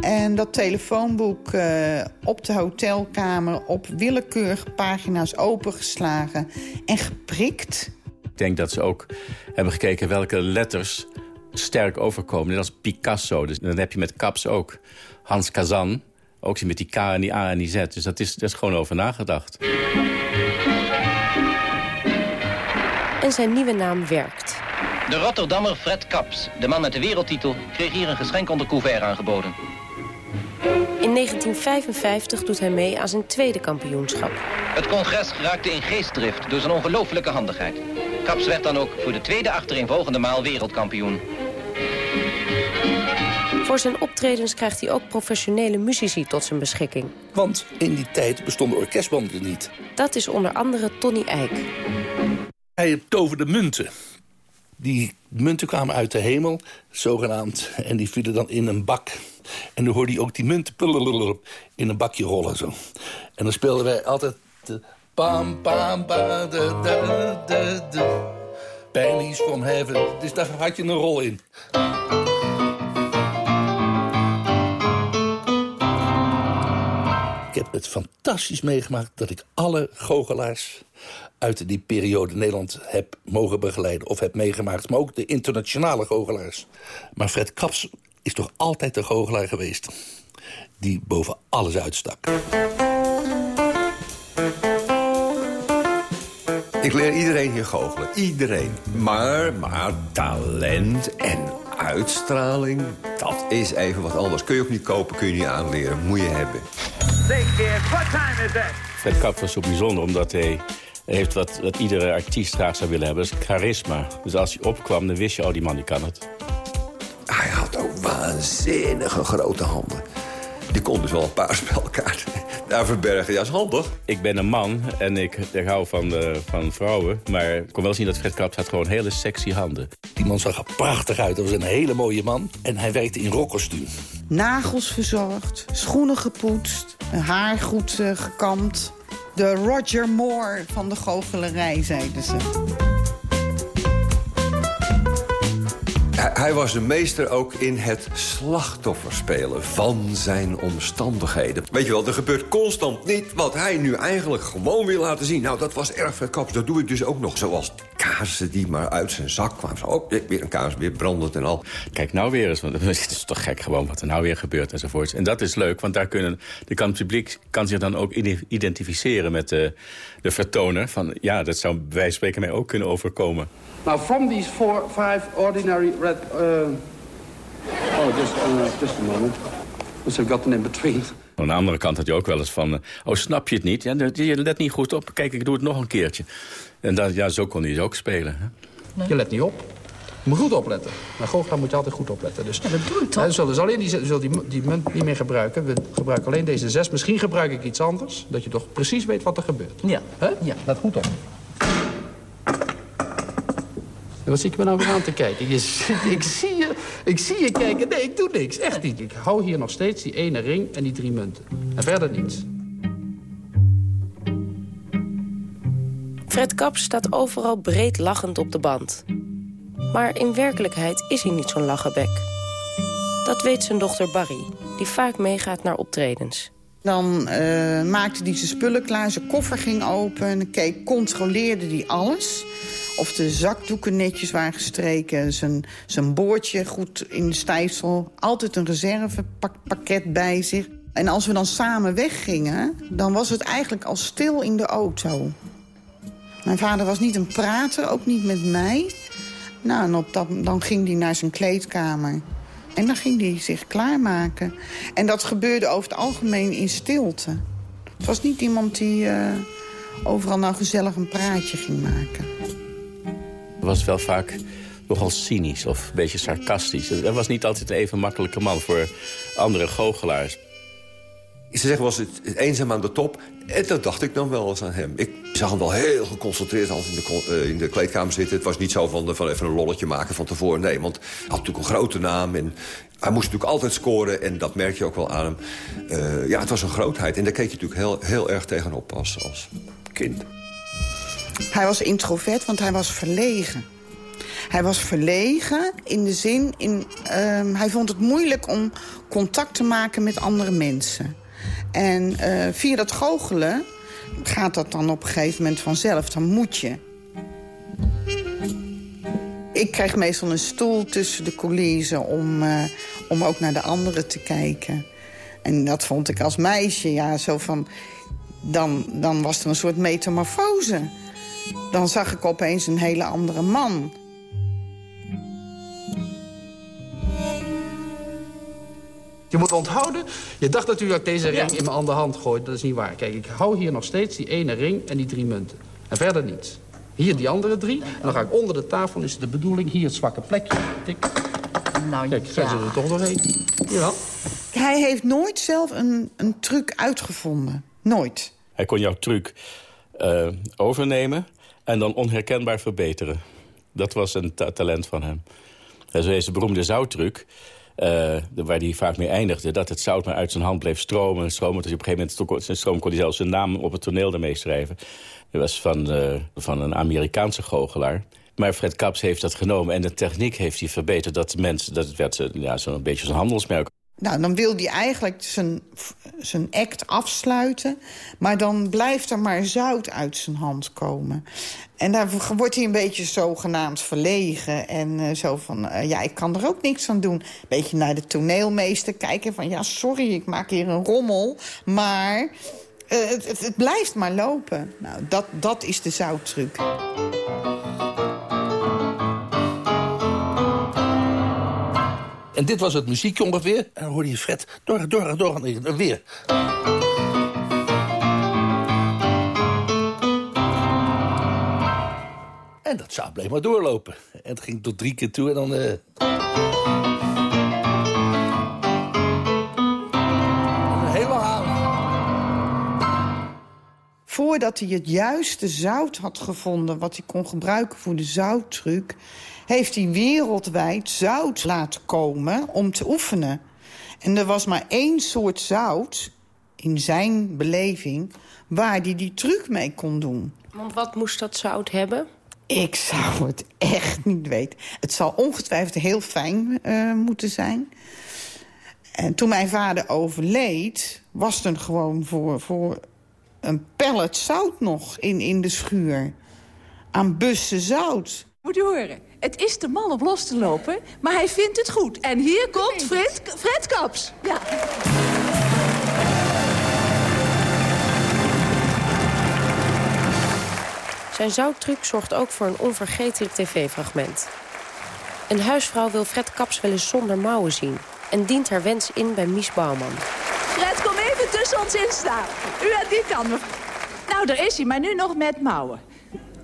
En dat telefoonboek uh, op de hotelkamer op willekeurige pagina's opengeslagen en geprikt. Ik denk dat ze ook hebben gekeken welke letters sterk overkomen. Dat is Picasso, dus dan heb je met Kaps ook Hans Kazan. Ook met die K en die A en die Z. Dus dat is, dat is gewoon over nagedacht. En zijn nieuwe naam werkt. De Rotterdammer Fred Kaps, de man met de wereldtitel, kreeg hier een geschenk onder couvert aangeboden. In 1955 doet hij mee aan zijn tweede kampioenschap. Het congres raakte in geestdrift door zijn ongelooflijke handigheid. Kaps werd dan ook voor de tweede achtereenvolgende maal wereldkampioen. Voor zijn optredens krijgt hij ook professionele muzici tot zijn beschikking. Want in die tijd bestonden orkestbanden niet. Dat is onder andere Tony Eijk. Hij toverde munten. Die munten kwamen uit de hemel, zogenaamd. En die vielen dan in een bak. En dan hoorde hij ook die munten in een bakje rollen. Zo. En dan speelden wij altijd... De pam, pam, de, de, de, de. Pennies from heaven. Dus daar had je een rol in. Het fantastisch meegemaakt dat ik alle goochelaars uit die periode Nederland heb mogen begeleiden of heb meegemaakt. Maar ook de internationale goochelaars. Maar Fred Kaps is toch altijd de goochelaar geweest die boven alles uitstak. Ik leer iedereen hier goochelen. Iedereen. Maar, maar talent en uitstraling, dat is even wat anders. Kun je ook niet kopen, kun je niet aanleren. Moet je hebben. Fred Kaps was zo bijzonder omdat hij heeft wat, wat iedere artiest graag zou willen hebben. Dat is charisma. Dus als hij opkwam, dan wist je, oh, die man die kan het. Hij had ook waanzinnige grote handen. Die kon dus wel een paar spelkaarten daar verbergen. Ja, is handig. Ik ben een man en ik, ik hou van, uh, van vrouwen. Maar ik kon wel zien dat Fred Kaps had gewoon hele sexy handen. Die man zag er prachtig uit. Dat was een hele mooie man. En hij werkte in rockkostuum. Nagels verzorgd, schoenen gepoetst, haar goed uh, gekamd. De Roger Moore van de goochelerij, zeiden ze. Hij was de meester ook in het slachtofferspelen van zijn omstandigheden. Weet je wel, er gebeurt constant niet wat hij nu eigenlijk gewoon wil laten zien. Nou, dat was erg verkaps. Dat doe ik dus ook nog. Zoals kaarsen die maar uit zijn zak kwamen. Oh, weer een kaars, weer brandend en al. Kijk nou weer eens, want het is toch gek gewoon wat er nou weer gebeurt enzovoorts. En dat is leuk, want daar kunnen, de kan het publiek kan zich dan ook identificeren met de, de vertoner. Van ja, dat zou bij wijze van spreken mij ook kunnen overkomen. Now, from these four, five ordinary Uh... Oh, just, uh, just a moment. Because I've gotten in between. Aan de andere kant had je ook wel eens van... oh, snap je het niet? Ja, je let niet goed op. Kijk, ik doe het nog een keertje. En dat, ja, zo kon hij het ook spelen. Hè? Nee. Je let niet op. Je moet goed opletten. Maar goochelaar moet je altijd goed opletten. Dus, ja, dat doe ik toch? We zullen dus alleen die, zullen die, die munt niet meer gebruiken. We gebruiken alleen deze zes. Misschien gebruik ik iets anders. Dat je toch precies weet wat er gebeurt. Ja. Hè? ja. Let goed op. En wat zie ik me nou weer aan te kijken? Je, ik, zie je, ik zie je kijken. Nee, ik doe niks. Echt niet. Ik hou hier nog steeds die ene ring en die drie munten. En verder niets. Fred Kaps staat overal breed lachend op de band. Maar in werkelijkheid is hij niet zo'n lachenbek. Dat weet zijn dochter Barry, die vaak meegaat naar optredens. Dan uh, maakte hij zijn spullen klaar, zijn koffer ging open... keek, controleerde hij alles of de zakdoeken netjes waren gestreken. Zijn, zijn boordje goed in stijfsel. Altijd een reservepakket bij zich. En als we dan samen weggingen, dan was het eigenlijk al stil in de auto. Mijn vader was niet een prater, ook niet met mij. Nou, en op dat, dan ging hij naar zijn kleedkamer. En dan ging hij zich klaarmaken. En dat gebeurde over het algemeen in stilte. Het was niet iemand die uh, overal nou gezellig een praatje ging maken was wel vaak nogal cynisch of een beetje sarcastisch. Hij was niet altijd een even makkelijke man voor andere goochelaars. Ze zeggen was het eenzaam aan de top. En dat dacht ik dan wel eens aan hem. Ik zag hem wel heel geconcentreerd altijd in de, uh, in de kleedkamer zitten. Het was niet zo van, van even een lolletje maken van tevoren. Nee, want hij had natuurlijk een grote naam. En hij moest natuurlijk altijd scoren. En dat merk je ook wel aan hem. Uh, ja, het was een grootheid. En daar keek je natuurlijk heel, heel erg tegenop als, als kind. Hij was introvert, want hij was verlegen. Hij was verlegen in de zin... In, uh, hij vond het moeilijk om contact te maken met andere mensen. En uh, via dat goochelen gaat dat dan op een gegeven moment vanzelf. Dan moet je. Ik krijg meestal een stoel tussen de coulissen om, uh, om ook naar de anderen te kijken. En dat vond ik als meisje, ja, zo van... Dan, dan was er een soort metamorfose dan zag ik opeens een hele andere man. Je moet onthouden, je dacht natuurlijk dat ik deze ring in mijn andere hand gooide. Dat is niet waar. Kijk, ik hou hier nog steeds die ene ring en die drie munten. En verder niets. Hier die andere drie. En dan ga ik onder de tafel, is de bedoeling, hier het zwakke plekje. Tik. Nou, Kijk, zijn ze er toch doorheen. Jawel. Hij heeft nooit zelf een, een truc uitgevonden. Nooit. Hij kon jouw truc uh, overnemen en dan onherkenbaar verbeteren. Dat was een ta talent van hem. Zo deze beroemde zouttruc, uh, waar hij vaak mee eindigde... dat het zout maar uit zijn hand bleef stromen. stromen dus op een gegeven moment zijn stroom kon hij zelfs zijn naam op het toneel ermee schrijven. Dat was van, uh, van een Amerikaanse goochelaar. Maar Fred Kaps heeft dat genomen en de techniek heeft hij verbeterd. Dat, mensen, dat het werd ja, zo'n beetje zijn handelsmerk. Nou, dan wil hij eigenlijk zijn, zijn act afsluiten... maar dan blijft er maar zout uit zijn hand komen. En daar wordt hij een beetje zogenaamd verlegen. En uh, zo van, uh, ja, ik kan er ook niks aan doen. Beetje naar de toneelmeester kijken van... ja, sorry, ik maak hier een rommel, maar uh, het, het, het, blijft maar lopen. Nou, dat, dat is de zouttruc. En dit was het muziekje ongeveer. En dan hoorde je Fred door, door, door en weer. En dat zou bleef maar doorlopen. En het ging tot drie keer toe en dan... Uh... Een. Voordat hij het juiste zout had gevonden... wat hij kon gebruiken voor de zouttruc heeft hij wereldwijd zout laten komen om te oefenen. En er was maar één soort zout, in zijn beleving... waar hij die truc mee kon doen. Want wat moest dat zout hebben? Ik zou het echt niet weten. Het zal ongetwijfeld heel fijn uh, moeten zijn. En toen mijn vader overleed, was er gewoon voor, voor een pellet zout nog in, in de schuur. Aan bussen zout. Moet u horen, het is de man op los te lopen, maar hij vindt het goed. En hier komt Fred, Fred Kaps. Ja. Zijn zouttruc zorgt ook voor een onvergetelijk tv-fragment. Een huisvrouw wil Fred Kaps wel eens zonder mouwen zien... en dient haar wens in bij Mies Bouwman. Fred, kom even tussen ons in staan. U aan die kant. Nou, daar is hij, maar nu nog met mouwen.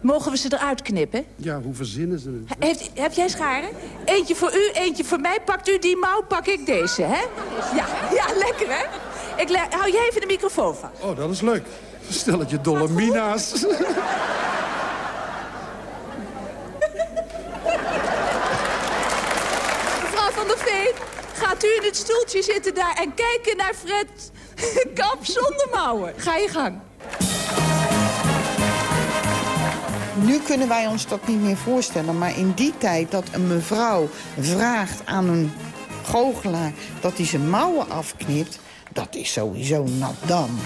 Mogen we ze eruit knippen? Ja, hoe verzinnen ze het? Heeft, heb jij scharen? Eentje voor u, eentje voor mij. Pakt u die mouw, pak ik deze, hè? Ja, ja lekker, hè? Ik hou jij even de microfoon vast. Oh, dat is leuk. Stel het je dolle mina's. Mevrouw van der Veen, gaat u in het stoeltje zitten daar... en kijken naar Fred Kap zonder mouwen. Ga je gang. Nu kunnen wij ons dat niet meer voorstellen. Maar in die tijd dat een mevrouw vraagt aan een goochelaar... dat hij zijn mouwen afknipt, dat is sowieso nat dan.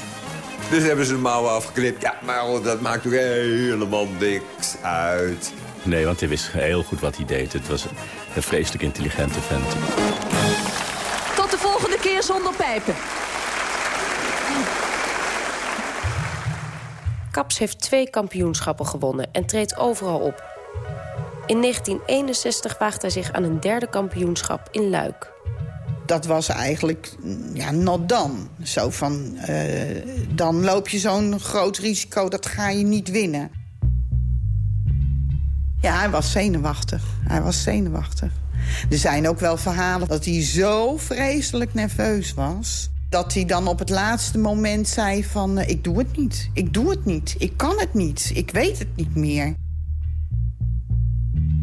Dus hebben ze de mouwen afgeknipt. Ja, maar dat maakt toch helemaal niks uit. Nee, want hij wist heel goed wat hij deed. Het was een vreselijk intelligente vent. Tot de volgende keer zonder pijpen. Kaps heeft twee kampioenschappen gewonnen en treedt overal op. In 1961 waagt hij zich aan een derde kampioenschap in Luik. Dat was eigenlijk, ja, not dan. Zo van, uh, dan loop je zo'n groot risico, dat ga je niet winnen. Ja, hij was zenuwachtig. Hij was zenuwachtig. Er zijn ook wel verhalen dat hij zo vreselijk nerveus was dat hij dan op het laatste moment zei van... Uh, ik doe het niet, ik doe het niet, ik kan het niet, ik weet het niet meer.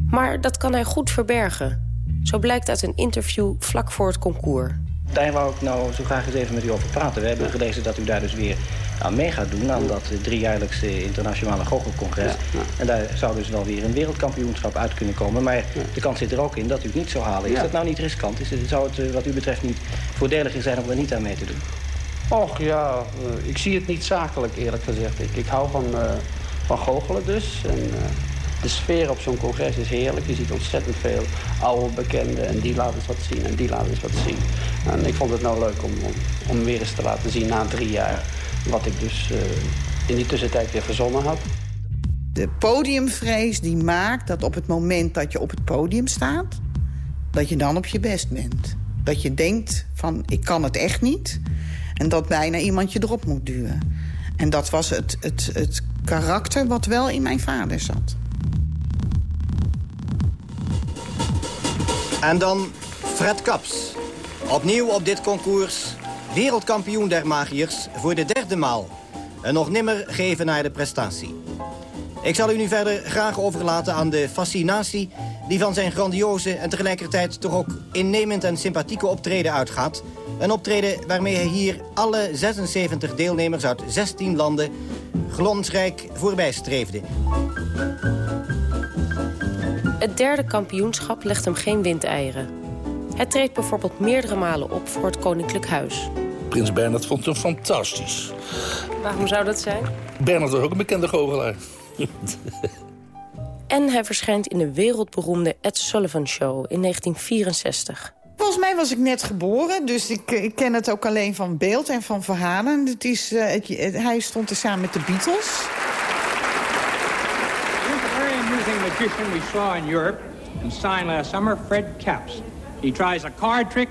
Maar dat kan hij goed verbergen. Zo blijkt uit een interview vlak voor het concours. Daar wou ik nou zo graag eens even met u over praten. We hebben gelezen dat u daar dus weer aan mee gaat doen... aan dat driejaarlijkse internationale goochelcongres. En daar zou dus wel weer een wereldkampioenschap uit kunnen komen. Maar de kans zit er ook in dat u het niet zou halen. Is dat nou niet riskant? Is het, zou het eh, wat u betreft niet voordeliger zijn om er niet aan mee te doen? Och ja, uh, ik zie het niet zakelijk eerlijk gezegd. Ik, ik hou van, uh, van goochelen dus. En, de sfeer op zo'n congres is heerlijk. Je ziet ontzettend veel oude bekenden en die laten eens wat zien en die laten eens wat zien. En ik vond het nou leuk om, om, weer eens te laten zien na drie jaar wat ik dus uh, in die tussentijd weer verzonnen had. De podiumvrees die maakt dat op het moment dat je op het podium staat... dat je dan op je best bent. Dat je denkt van, ik kan het echt niet. En dat bijna iemand je erop moet duwen. En dat was het, het, het karakter wat wel in mijn vader zat. En dan Fred Kaps. Opnieuw op dit concours wereldkampioen der magiërs voor de derde maal. En nog nimmer geven naar de prestatie. Ik zal u nu verder graag overlaten aan de fascinatie... die van zijn grandioze en tegelijkertijd toch ook innemend en sympathieke optreden uitgaat. Een optreden waarmee hij hier alle 76 deelnemers uit 16 landen... glansrijk voorbij streefde. Het derde kampioenschap legt hem geen windeieren. Hij treedt bijvoorbeeld meerdere malen op voor het Koninklijk Huis. Prins Bernhard vond hem fantastisch. Waarom zou dat zijn? Bernhard was ook een bekende goochelaar. en hij verschijnt in de wereldberoemde Ed Sullivan Show in 1964. Volgens mij was ik net geboren, dus ik, ik ken het ook alleen van beeld en van verhalen. Het is, uh, het, het, hij stond er samen met de Beatles. Amusing magician we saw in Europe and signed last summer, Fred Capps. He tries a card trick,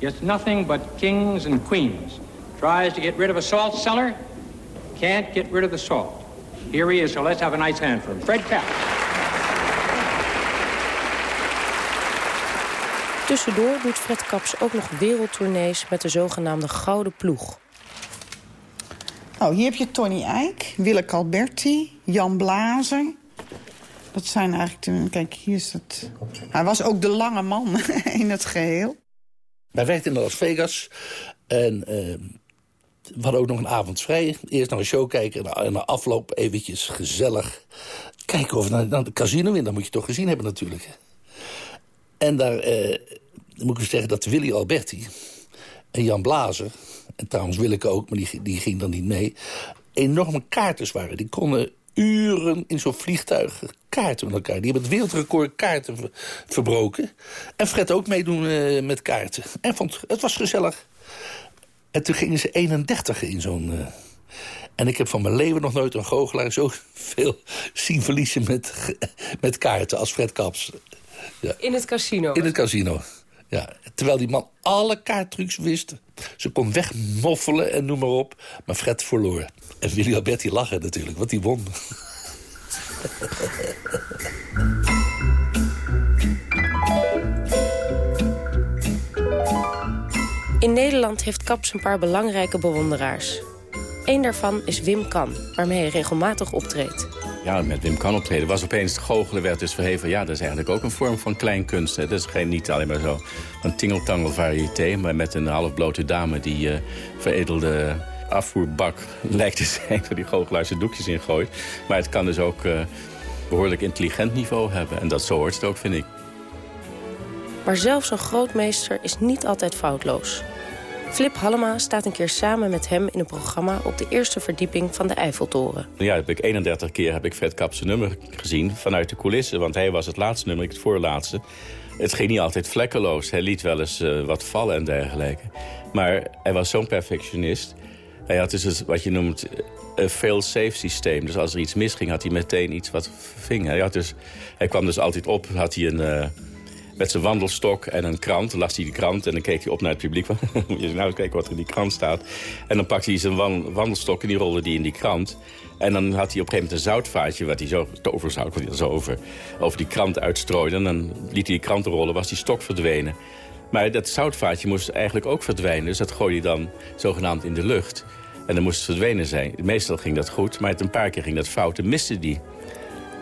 gets nothing but kings and queens. Tries to get rid of a salt cellar, can't get rid of the salt. Here he is, so let's have a nice hand for him. Fred Capps. Tussendoor doet Fred Kaps ook nog wereldtournees met de zogenaamde Gouden Ploeg. Oh, hier heb je Tony Eijk, Willeke Alberti, Jan Blazer. Dat zijn eigenlijk... De, kijk, hier is het... Hij was ook de lange man in het geheel. Wij werkten in Las Vegas en eh, we hadden ook nog een avond vrij. Eerst naar een show kijken en na afloop eventjes gezellig kijken of naar, naar de casino in. Dat moet je toch gezien hebben natuurlijk. En daar eh, moet ik zeggen dat Willy Alberti en Jan Blazer... en trouwens Willeke ook, maar die, die ging dan niet mee... enorme kaarters waren. Die konden uren in zo'n vliegtuig kaarten met elkaar. Die hebben het wereldrecord kaarten ver- verbroken. En Fred ook meedoen eh, met kaarten. En vond, het was gezellig. En toen gingen ze 31 in zo'n... eh, en ik heb van mijn leven nog nooit een goochelaar zo veel zien verliezen met, met kaarten als Fred Kaps. Ja. In het casino. In het casino. Terwijl die man alle kaarttrucs wist. Ze kon wegmoffelen en noem maar op. Maar Fred verloor. En Willy Alberti lachen natuurlijk, want die won. In Nederland heeft Kaps een paar belangrijke bewonderaars. Eén daarvan is Wim Kan, waarmee hij regelmatig optreedt. Ja, met Wim Kan optreden was opeens goochelen werd dus verheven. Ja, dat is eigenlijk ook een vorm van kleinkunst. Hè. Dat is geen, niet alleen maar zo een tingeltangel variété... maar met een halfblote dame die eh, veredelde afvoerbak lijkt te zijn... waar die goochelaars zijn doekjes in gooit. Maar het kan dus ook eh, behoorlijk intelligent niveau hebben. En dat zo hoort het ook, vind ik. Maar zelfs een grootmeester is niet altijd foutloos. Flip Hallema staat een keer samen met hem in een programma... op de eerste verdieping van de Eiffeltoren. Ja, heb ik 31 keer heb ik Fred Kaps nummer gezien vanuit de coulissen. Want hij was het laatste nummer, ik het voorlaatste. Het ging niet altijd vlekkeloos. Hij liet wel eens eh, wat vallen en dergelijke. Maar hij was zo'n perfectionist. Hij had dus wat je noemt eh, een fail-safe systeem. Dus als er iets misging, had hij meteen iets wat ving. Hij, had dus, hij kwam dus altijd op, had hij een... eh, met zijn wandelstok en een krant. Dan las hij die krant en dan keek hij op naar het publiek. Moet je nou eens kijken wat er in die krant staat. En dan pakte hij zijn wan- wandelstok en die rolde die in die krant. En dan had hij op een gegeven moment een zoutvaatje... wat hij zo, toverzout, wat hij zo over, over die krant uitstrooide. En dan liet hij die krant rollen, was die stok verdwenen. Maar dat zoutvaatje moest eigenlijk ook verdwijnen. Dus dat gooide hij dan zogenaamd in de lucht. En dan moest het verdwenen zijn. Meestal ging dat goed, maar een paar keer ging dat fout en miste die.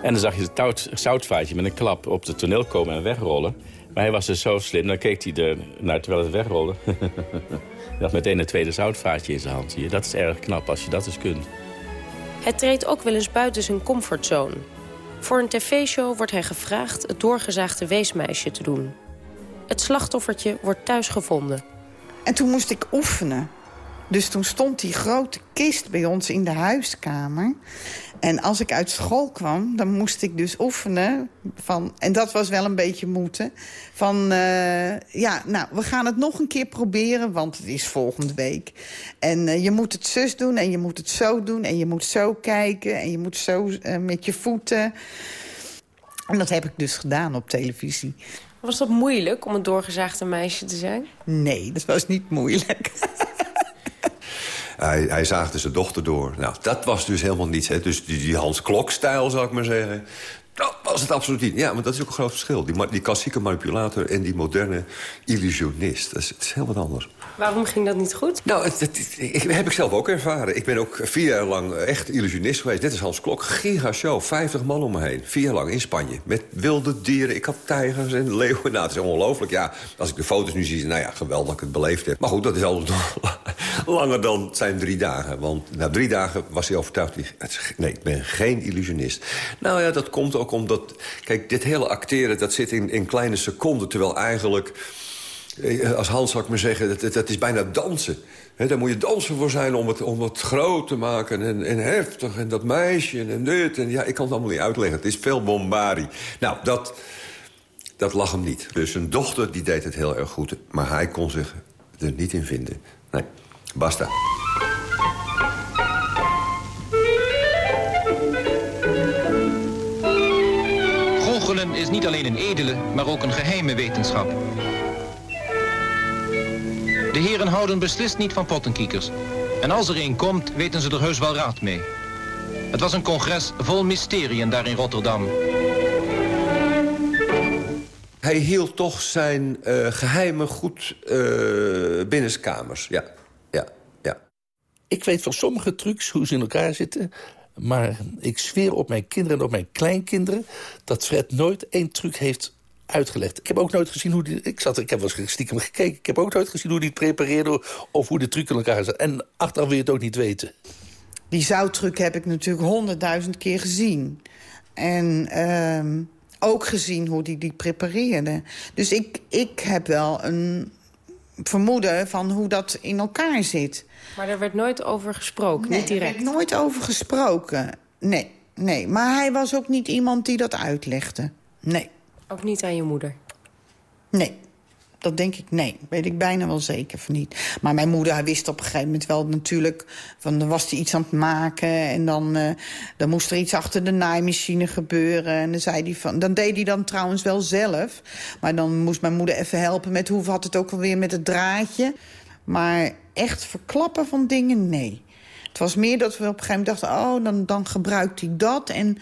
En dan zag je het zoutvaatje met een klap op het toneel komen en wegrollen. Maar hij was dus zo slim, dan keek hij er naar terwijl het wegrolde. hij had meteen een tweede zoutvaatje in zijn hand. Zie je? Dat is erg knap als je dat eens kunt. Hij treedt ook wel eens buiten zijn comfortzone. Voor een tv-show wordt hij gevraagd het doorgezaagde weesmeisje te doen. Het slachtoffertje wordt thuis gevonden. En toen moest ik oefenen. Dus toen stond die grote kist bij ons in de huiskamer. En als ik uit school kwam, dan moest ik dus oefenen. Van, en dat was wel een beetje moeten. Van, eh, ja, nou, we gaan het nog een keer proberen, want het is volgende week. En eh, je moet het zus doen en je moet het zo doen. En je moet zo kijken en je moet zo eh, met je voeten. En dat heb ik dus gedaan op televisie. Was dat moeilijk om een doorgezaagde meisje te zijn? Nee, dat was niet moeilijk. Hij, hij zaagde zijn dochter door. Nou, dat was dus helemaal niets. Hè. Dus die, die Hans Klok-stijl, zou ik maar zeggen... dat was het absoluut niet. Ja, maar dat is ook een groot verschil. Die, die klassieke manipulator en die moderne illusionist. Dat is, het is heel wat anders. Waarom ging dat niet goed? Nou, ik, heb ik zelf ook ervaren. Ik ben ook vier jaar lang echt illusionist geweest. Net als Hans Klok. Giga show. 50 man om me heen. Vier jaar lang in Spanje. Met wilde dieren. Ik had tijgers en leeuwen. Nou, het is ongelooflijk. Ja, als ik de foto's nu zie, nou ja, geweldig dat ik het beleefd heb. Maar goed, dat is nog langer dan zijn drie dagen. Want na drie dagen was hij overtuigd. Nee, ik ben geen illusionist. Nou ja, dat komt ook omdat... Kijk, dit hele acteren, dat zit in, in kleine seconden. Terwijl eigenlijk... Eh, Als Hans zou ik maar zeggen, dat, dat, is bijna dansen. He, daar moet je dansen voor zijn om het, om het groot te maken en, en heftig. En dat meisje en dit. En ja, ik kan het allemaal niet uitleggen. Het is veel bombardie. Nou, dat, dat lag hem niet. Dus zijn dochter die deed het heel erg goed. Maar hij kon zich er niet in vinden. Nee, basta. Goochelen is niet alleen een edele, maar ook een geheime wetenschap. De heren houden beslist niet van pottenkiekers. En als er een komt, weten ze er heus wel raad mee. Het was een congres vol mysteriën daar in Rotterdam. Hij hield toch zijn eh, geheimen goed binnenskamers. Ja, ja. Ik weet van sommige trucs hoe ze in elkaar zitten... maar ik zweer op mijn kinderen en op mijn kleinkinderen... dat Fred nooit één truc heeft uitgelegd. Ik heb ook nooit gezien hoe die... Ik, zat, ik heb wel eens stiekem gekeken. Ik heb ook nooit gezien hoe die het prepareerde... of hoe de truc in elkaar zat. En achteraf wil je het ook niet weten. Die zouttruc heb ik natuurlijk honderdduizend keer gezien. En ehm, ook gezien hoe die die prepareerde. Dus ik, ik heb wel een vermoeden van hoe dat in elkaar zit. Maar er werd nooit over gesproken, Nee, niet direct? er werd nooit over gesproken. Nee, nee. Maar hij was ook niet iemand die dat uitlegde. Nee. Ook niet aan je moeder? Nee. Dat denk ik, nee. Weet ik bijna wel zeker van niet. Maar mijn moeder hij wist op een gegeven moment wel natuurlijk... van dan was hij iets aan het maken... en dan, eh, dan moest er iets achter de naaimachine gebeuren. En dan, zei hij van, dan deed hij dan trouwens wel zelf. Maar dan moest mijn moeder even helpen met... hoe had het ook alweer met het draadje. Maar echt verklappen van dingen, nee. Het was meer dat we op een gegeven moment dachten... oh, dan, dan gebruikt hij dat en...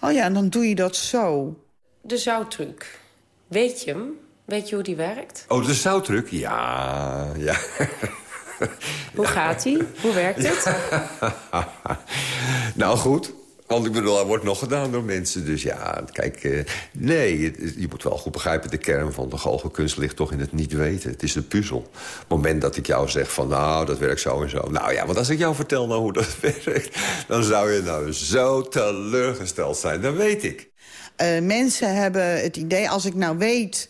oh ja, dan doe je dat zo. De zoutruc. Weet je hem? Weet je hoe die werkt? Oh, de zoutdruk? Ja, ja. Hoe gaat hij? Hoe werkt het? nou goed, want ik bedoel, er wordt nog gedaan door mensen. Dus ja, kijk, eh, nee, je, je moet wel goed begrijpen... de kern van de goochelkunst ligt toch in het niet weten. Het is een puzzel. Op het moment dat ik jou zeg van, nou, dat werkt zo en zo. Nou ja, want als ik jou vertel nou hoe dat werkt... dan zou je nou zo teleurgesteld zijn, dat weet ik. Eh, mensen hebben het idee, als ik nou weet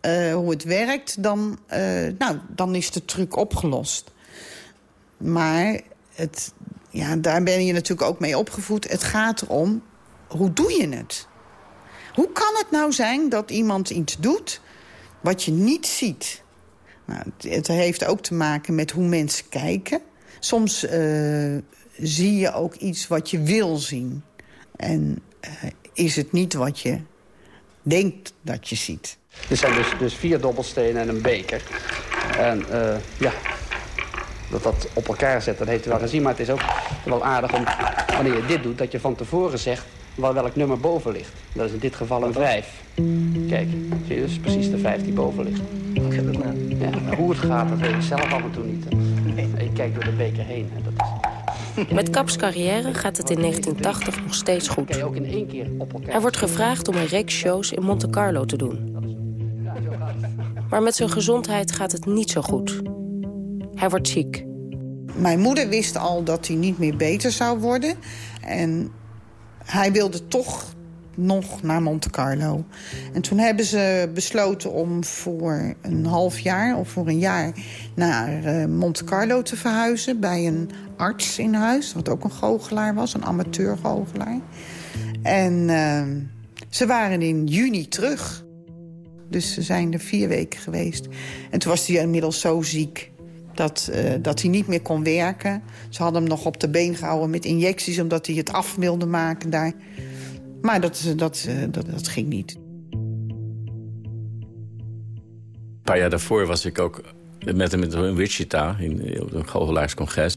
eh, hoe het werkt... Dan, eh, nou, dan is de truc opgelost. Maar het, ja, daar ben je natuurlijk ook mee opgevoed. Het gaat erom, hoe doe je het? Hoe kan het nou zijn dat iemand iets doet wat je niet ziet? Nou, het, heeft ook te maken met hoe mensen kijken. Soms eh, zie je ook iets wat je wil zien. En is het niet wat je denkt dat je ziet. Dit zijn dus, dus vier dobbelstenen en een beker. En eh, ja, dat dat op elkaar zet, dat heeft u wel gezien. Maar het is ook wel aardig om, wanneer je dit doet, dat je van tevoren zegt wel welk nummer boven ligt. Dat is in dit geval een vijf. Kijk, zie je dus precies de vijf die boven ligt. Ja, maar hoe het gaat, dat weet ik zelf af en toe niet. Ik kijk door de beker heen. En dat is... Met Kaps carrière gaat het in 1980 nog steeds goed. Kan je ook in één keer op elkaar... Hij wordt gevraagd om een reeks shows in Monte Carlo te doen. Maar met zijn gezondheid gaat het niet zo goed. Hij wordt ziek. Mijn moeder wist al dat hij niet meer beter zou worden. En hij wilde toch nog naar Monte Carlo. En toen hebben ze besloten om voor een half jaar of voor een jaar... naar eh, Monte Carlo te verhuizen bij een arts in huis... wat ook een goochelaar was, een amateur-goochelaar. En eh, ze waren in juni terug. Dus ze zijn er vier weken geweest. En toen was hij inmiddels zo ziek dat, uh, dat hij niet meer kon werken. Ze hadden hem nog op de been gehouden met injecties... omdat hij het af wilde maken daar. Maar dat, dat, uh, dat, dat ging niet. Een paar jaar daarvoor was ik ook met hem in Wichita... In, op een goochelaarscongres.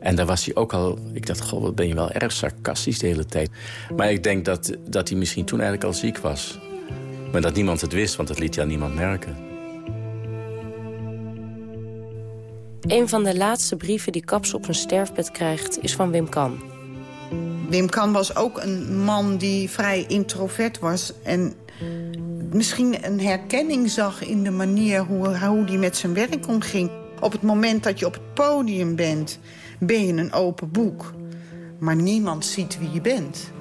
En daar was hij ook al... Ik dacht, goh, wat ben je wel erg sarcastisch de hele tijd. Maar ik denk dat, dat hij misschien toen eigenlijk al ziek was. Maar dat niemand het wist, want dat liet aan niemand merken. Een van de laatste brieven die Kaps op zijn sterfbed krijgt... is van Wim Kan. Wim Kan was ook een man die vrij introvert was... en misschien een herkenning zag in de manier hoe, hoe hij met zijn werk omging. Op het moment dat je op het podium bent, ben je een open boek. Maar niemand ziet wie je bent.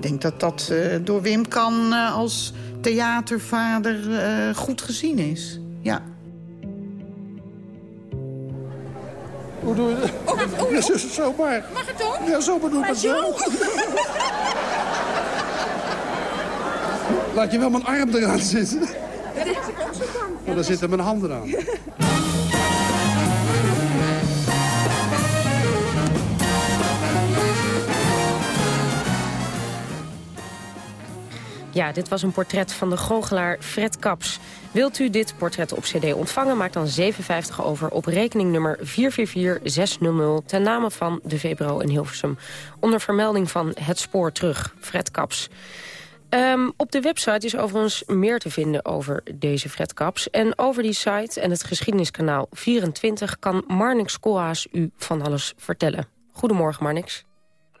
Ik denk dat dat uh, door Wim Kan uh, als theatervader uh, goed gezien is. Ja. Hoe doe je dat? Oh, oh, ja, zo, zo maar. Mag het ook? Ja, zo bedoel ik het zo. Laat je wel mijn arm eraan zitten. Ja, dat ik ook zo bang. Maar daar zitten mijn handen aan. Ja, dit was een portret van de goochelaar Fred Kaps. Wilt u dit portret op cd ontvangen, maak dan 57 over op rekeningnummer 444600... ten name van de VPRO in Hilversum. Onder vermelding van Het Spoor Terug, Fred Kaps. Ehm, op de website is overigens meer te vinden over deze Fred Kaps. En over die site en het geschiedeniskanaal 24 kan Marnix Koolhaas u van alles vertellen. Goedemorgen Marnix.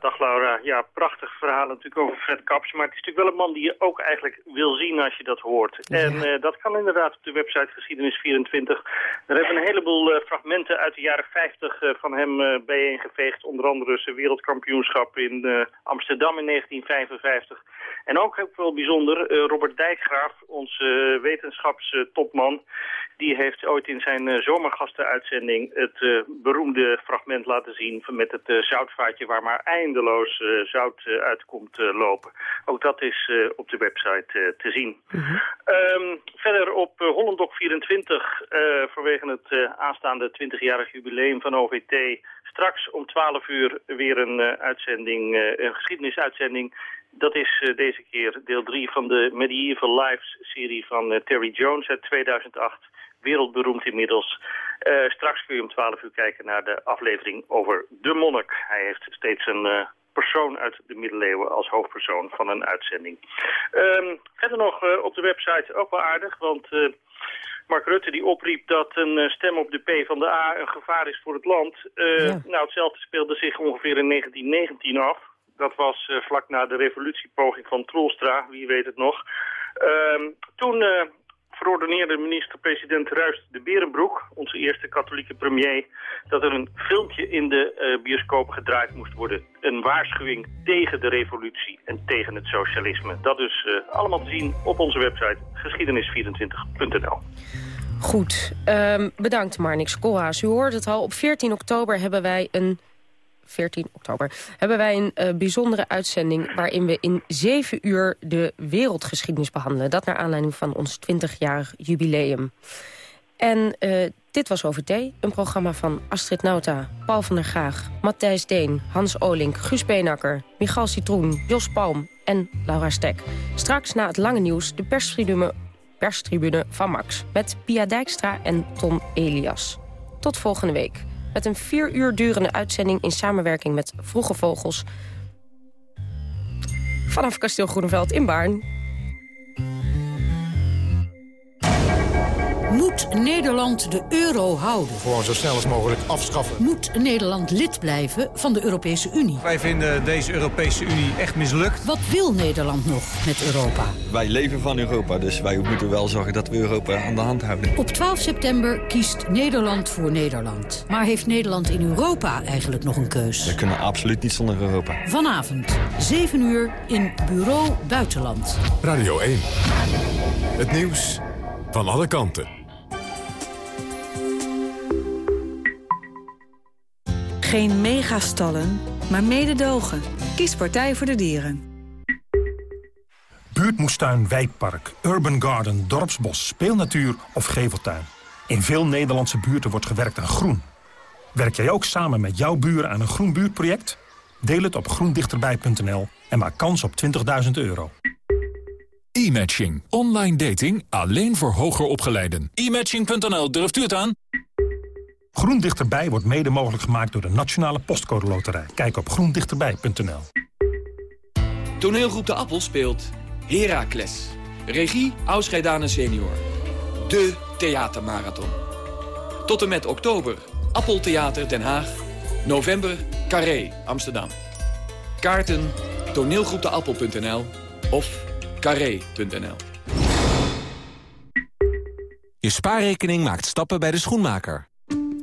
Dag Laura. Ja, prachtig verhaal natuurlijk over Fred Kaps. Maar het is natuurlijk wel een man die je ook eigenlijk wil zien als je dat hoort. En uh, dat kan inderdaad op de website Geschiedenis24. Daar hebben een heleboel uh, fragmenten uit de jaren 50 uh, van hem bijeengeveegd. Onder andere zijn wereldkampioenschap in Amsterdam in 1955. En ook heel wel bijzonder, Robert Dijkgraaf, onze wetenschapstopman... die heeft ooit in zijn zomergastenuitzending het beroemde fragment laten zien... met het zoutvaatje waar maar eindeloos zout uitkomt lopen. Ook dat is op de website te zien. um, verder op Hollandok 24, vanwege het aanstaande 20-jarig jubileum van OVT... straks om 12 uur weer een uitzending, een geschiedenisuitzending dat is deze keer deel 3 van de Medieval Lives serie van Terry Jones uit 2008. Wereldberoemd inmiddels. Uh, straks kun je om 12 uur kijken naar de aflevering over de monnik. Hij heeft steeds een persoon uit de middeleeuwen als hoofdpersoon van een uitzending. Um, verder nog op de website ook wel aardig, want... Mark Rutte die opriep dat een stem op de P van de A een gevaar is voor het land. Ja. Nou, hetzelfde speelde zich ongeveer in 1919 af. Dat was uh, vlak na de revolutiepoging van Troelstra, wie weet het nog. Uh, toen uh, verordeneerde minister-president Ruist de Berenbroek, onze eerste katholieke premier, dat er een filmpje in de uh, bioscoop gedraaid moest worden. Een waarschuwing tegen de revolutie en tegen het socialisme. Dat is allemaal te zien op onze website geschiedenis24.nl. Goed, um, bedankt Marnix Koolhaas. U hoort het al, op 14 oktober hebben wij een 14 oktober, hebben wij een uh, bijzondere uitzending... waarin we in zeven uur de wereldgeschiedenis behandelen. Dat naar aanleiding van ons 20-jarig jubileum. En uh, dit was Over Thee, een programma van Astrid Nauta, Paul van der Graag... Matthijs Deen, Hans Olink, Guus Beenakker, Michal Citroen, Jos Palm en Laura Stek. Straks na het lange nieuws de perstribune, perstribune van Max... met Pia Dijkstra en Tom Elias. Tot volgende week met een vier uur durende uitzending in samenwerking met Vroege Vogels. Vanaf Kasteel Groeneveld in Baarn. Moet Nederland de euro houden? Gewoon zo snel als mogelijk afschaffen. Moet Nederland lid blijven van de Europese Unie? Wij vinden deze Europese Unie echt mislukt. Wat wil Nederland nog met Europa? Wij leven van Europa, dus wij moeten wel zorgen dat we Europa aan de hand houden. Op 12 september kiest Nederland voor Nederland. Maar heeft Nederland in Europa eigenlijk nog een keus? We kunnen absoluut niet zonder Europa. Vanavond, 7 uur, in Bureau Buitenland. Radio 1. Het nieuws van alle kanten. Geen megastallen, maar mededogen. Kies Partij voor de Dieren. Buurtmoestuin, wijkpark, urban garden, dorpsbos, speelnatuur of geveltuin. In veel Nederlandse buurten wordt gewerkt aan groen. Werk jij ook samen met jouw buren aan een groen buurtproject? Deel het op groendichterbij.nl en maak kans op 20.000 euro. E-matching. Online dating alleen voor hoger opgeleiden. E-matching.nl, durft u het aan? Groen Dichterbij wordt mede mogelijk gemaakt door de Nationale Postcode Loterij. Kijk op groendichterbij.nl. Toneelgroep De Appel speelt Heracles. Regie Ausgeidane senior. De theatermarathon. Tot en met oktober Appeltheater Den Haag. November Carré Amsterdam. Kaarten toneelgroepdeappel.nl of carré.nl. Je spaarrekening maakt stappen bij de schoenmaker.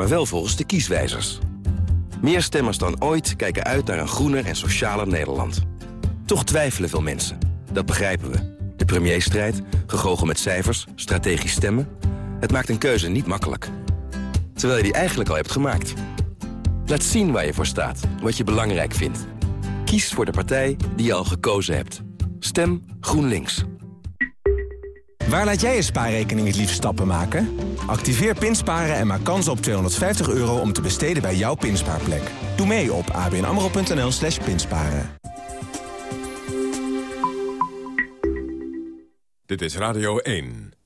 maar wel volgens de kieswijzers. Meer stemmers dan ooit kijken uit naar een groener en socialer Nederland. Toch twijfelen veel mensen. Dat begrijpen we. De premierstrijd, gegogel met cijfers, strategisch stemmen... het maakt een keuze niet makkelijk. Terwijl je die eigenlijk al hebt gemaakt. Laat zien waar je voor staat, wat je belangrijk vindt. Kies voor de partij die je al gekozen hebt. Stem GroenLinks. Waar laat jij je spaarrekening het liefst stappen maken? Activeer Pinsparen en maak kans op 250 euro om te besteden bij jouw pinspaarplek. Doe mee op abnamro.nl slash pinsparen. Dit is Radio 1.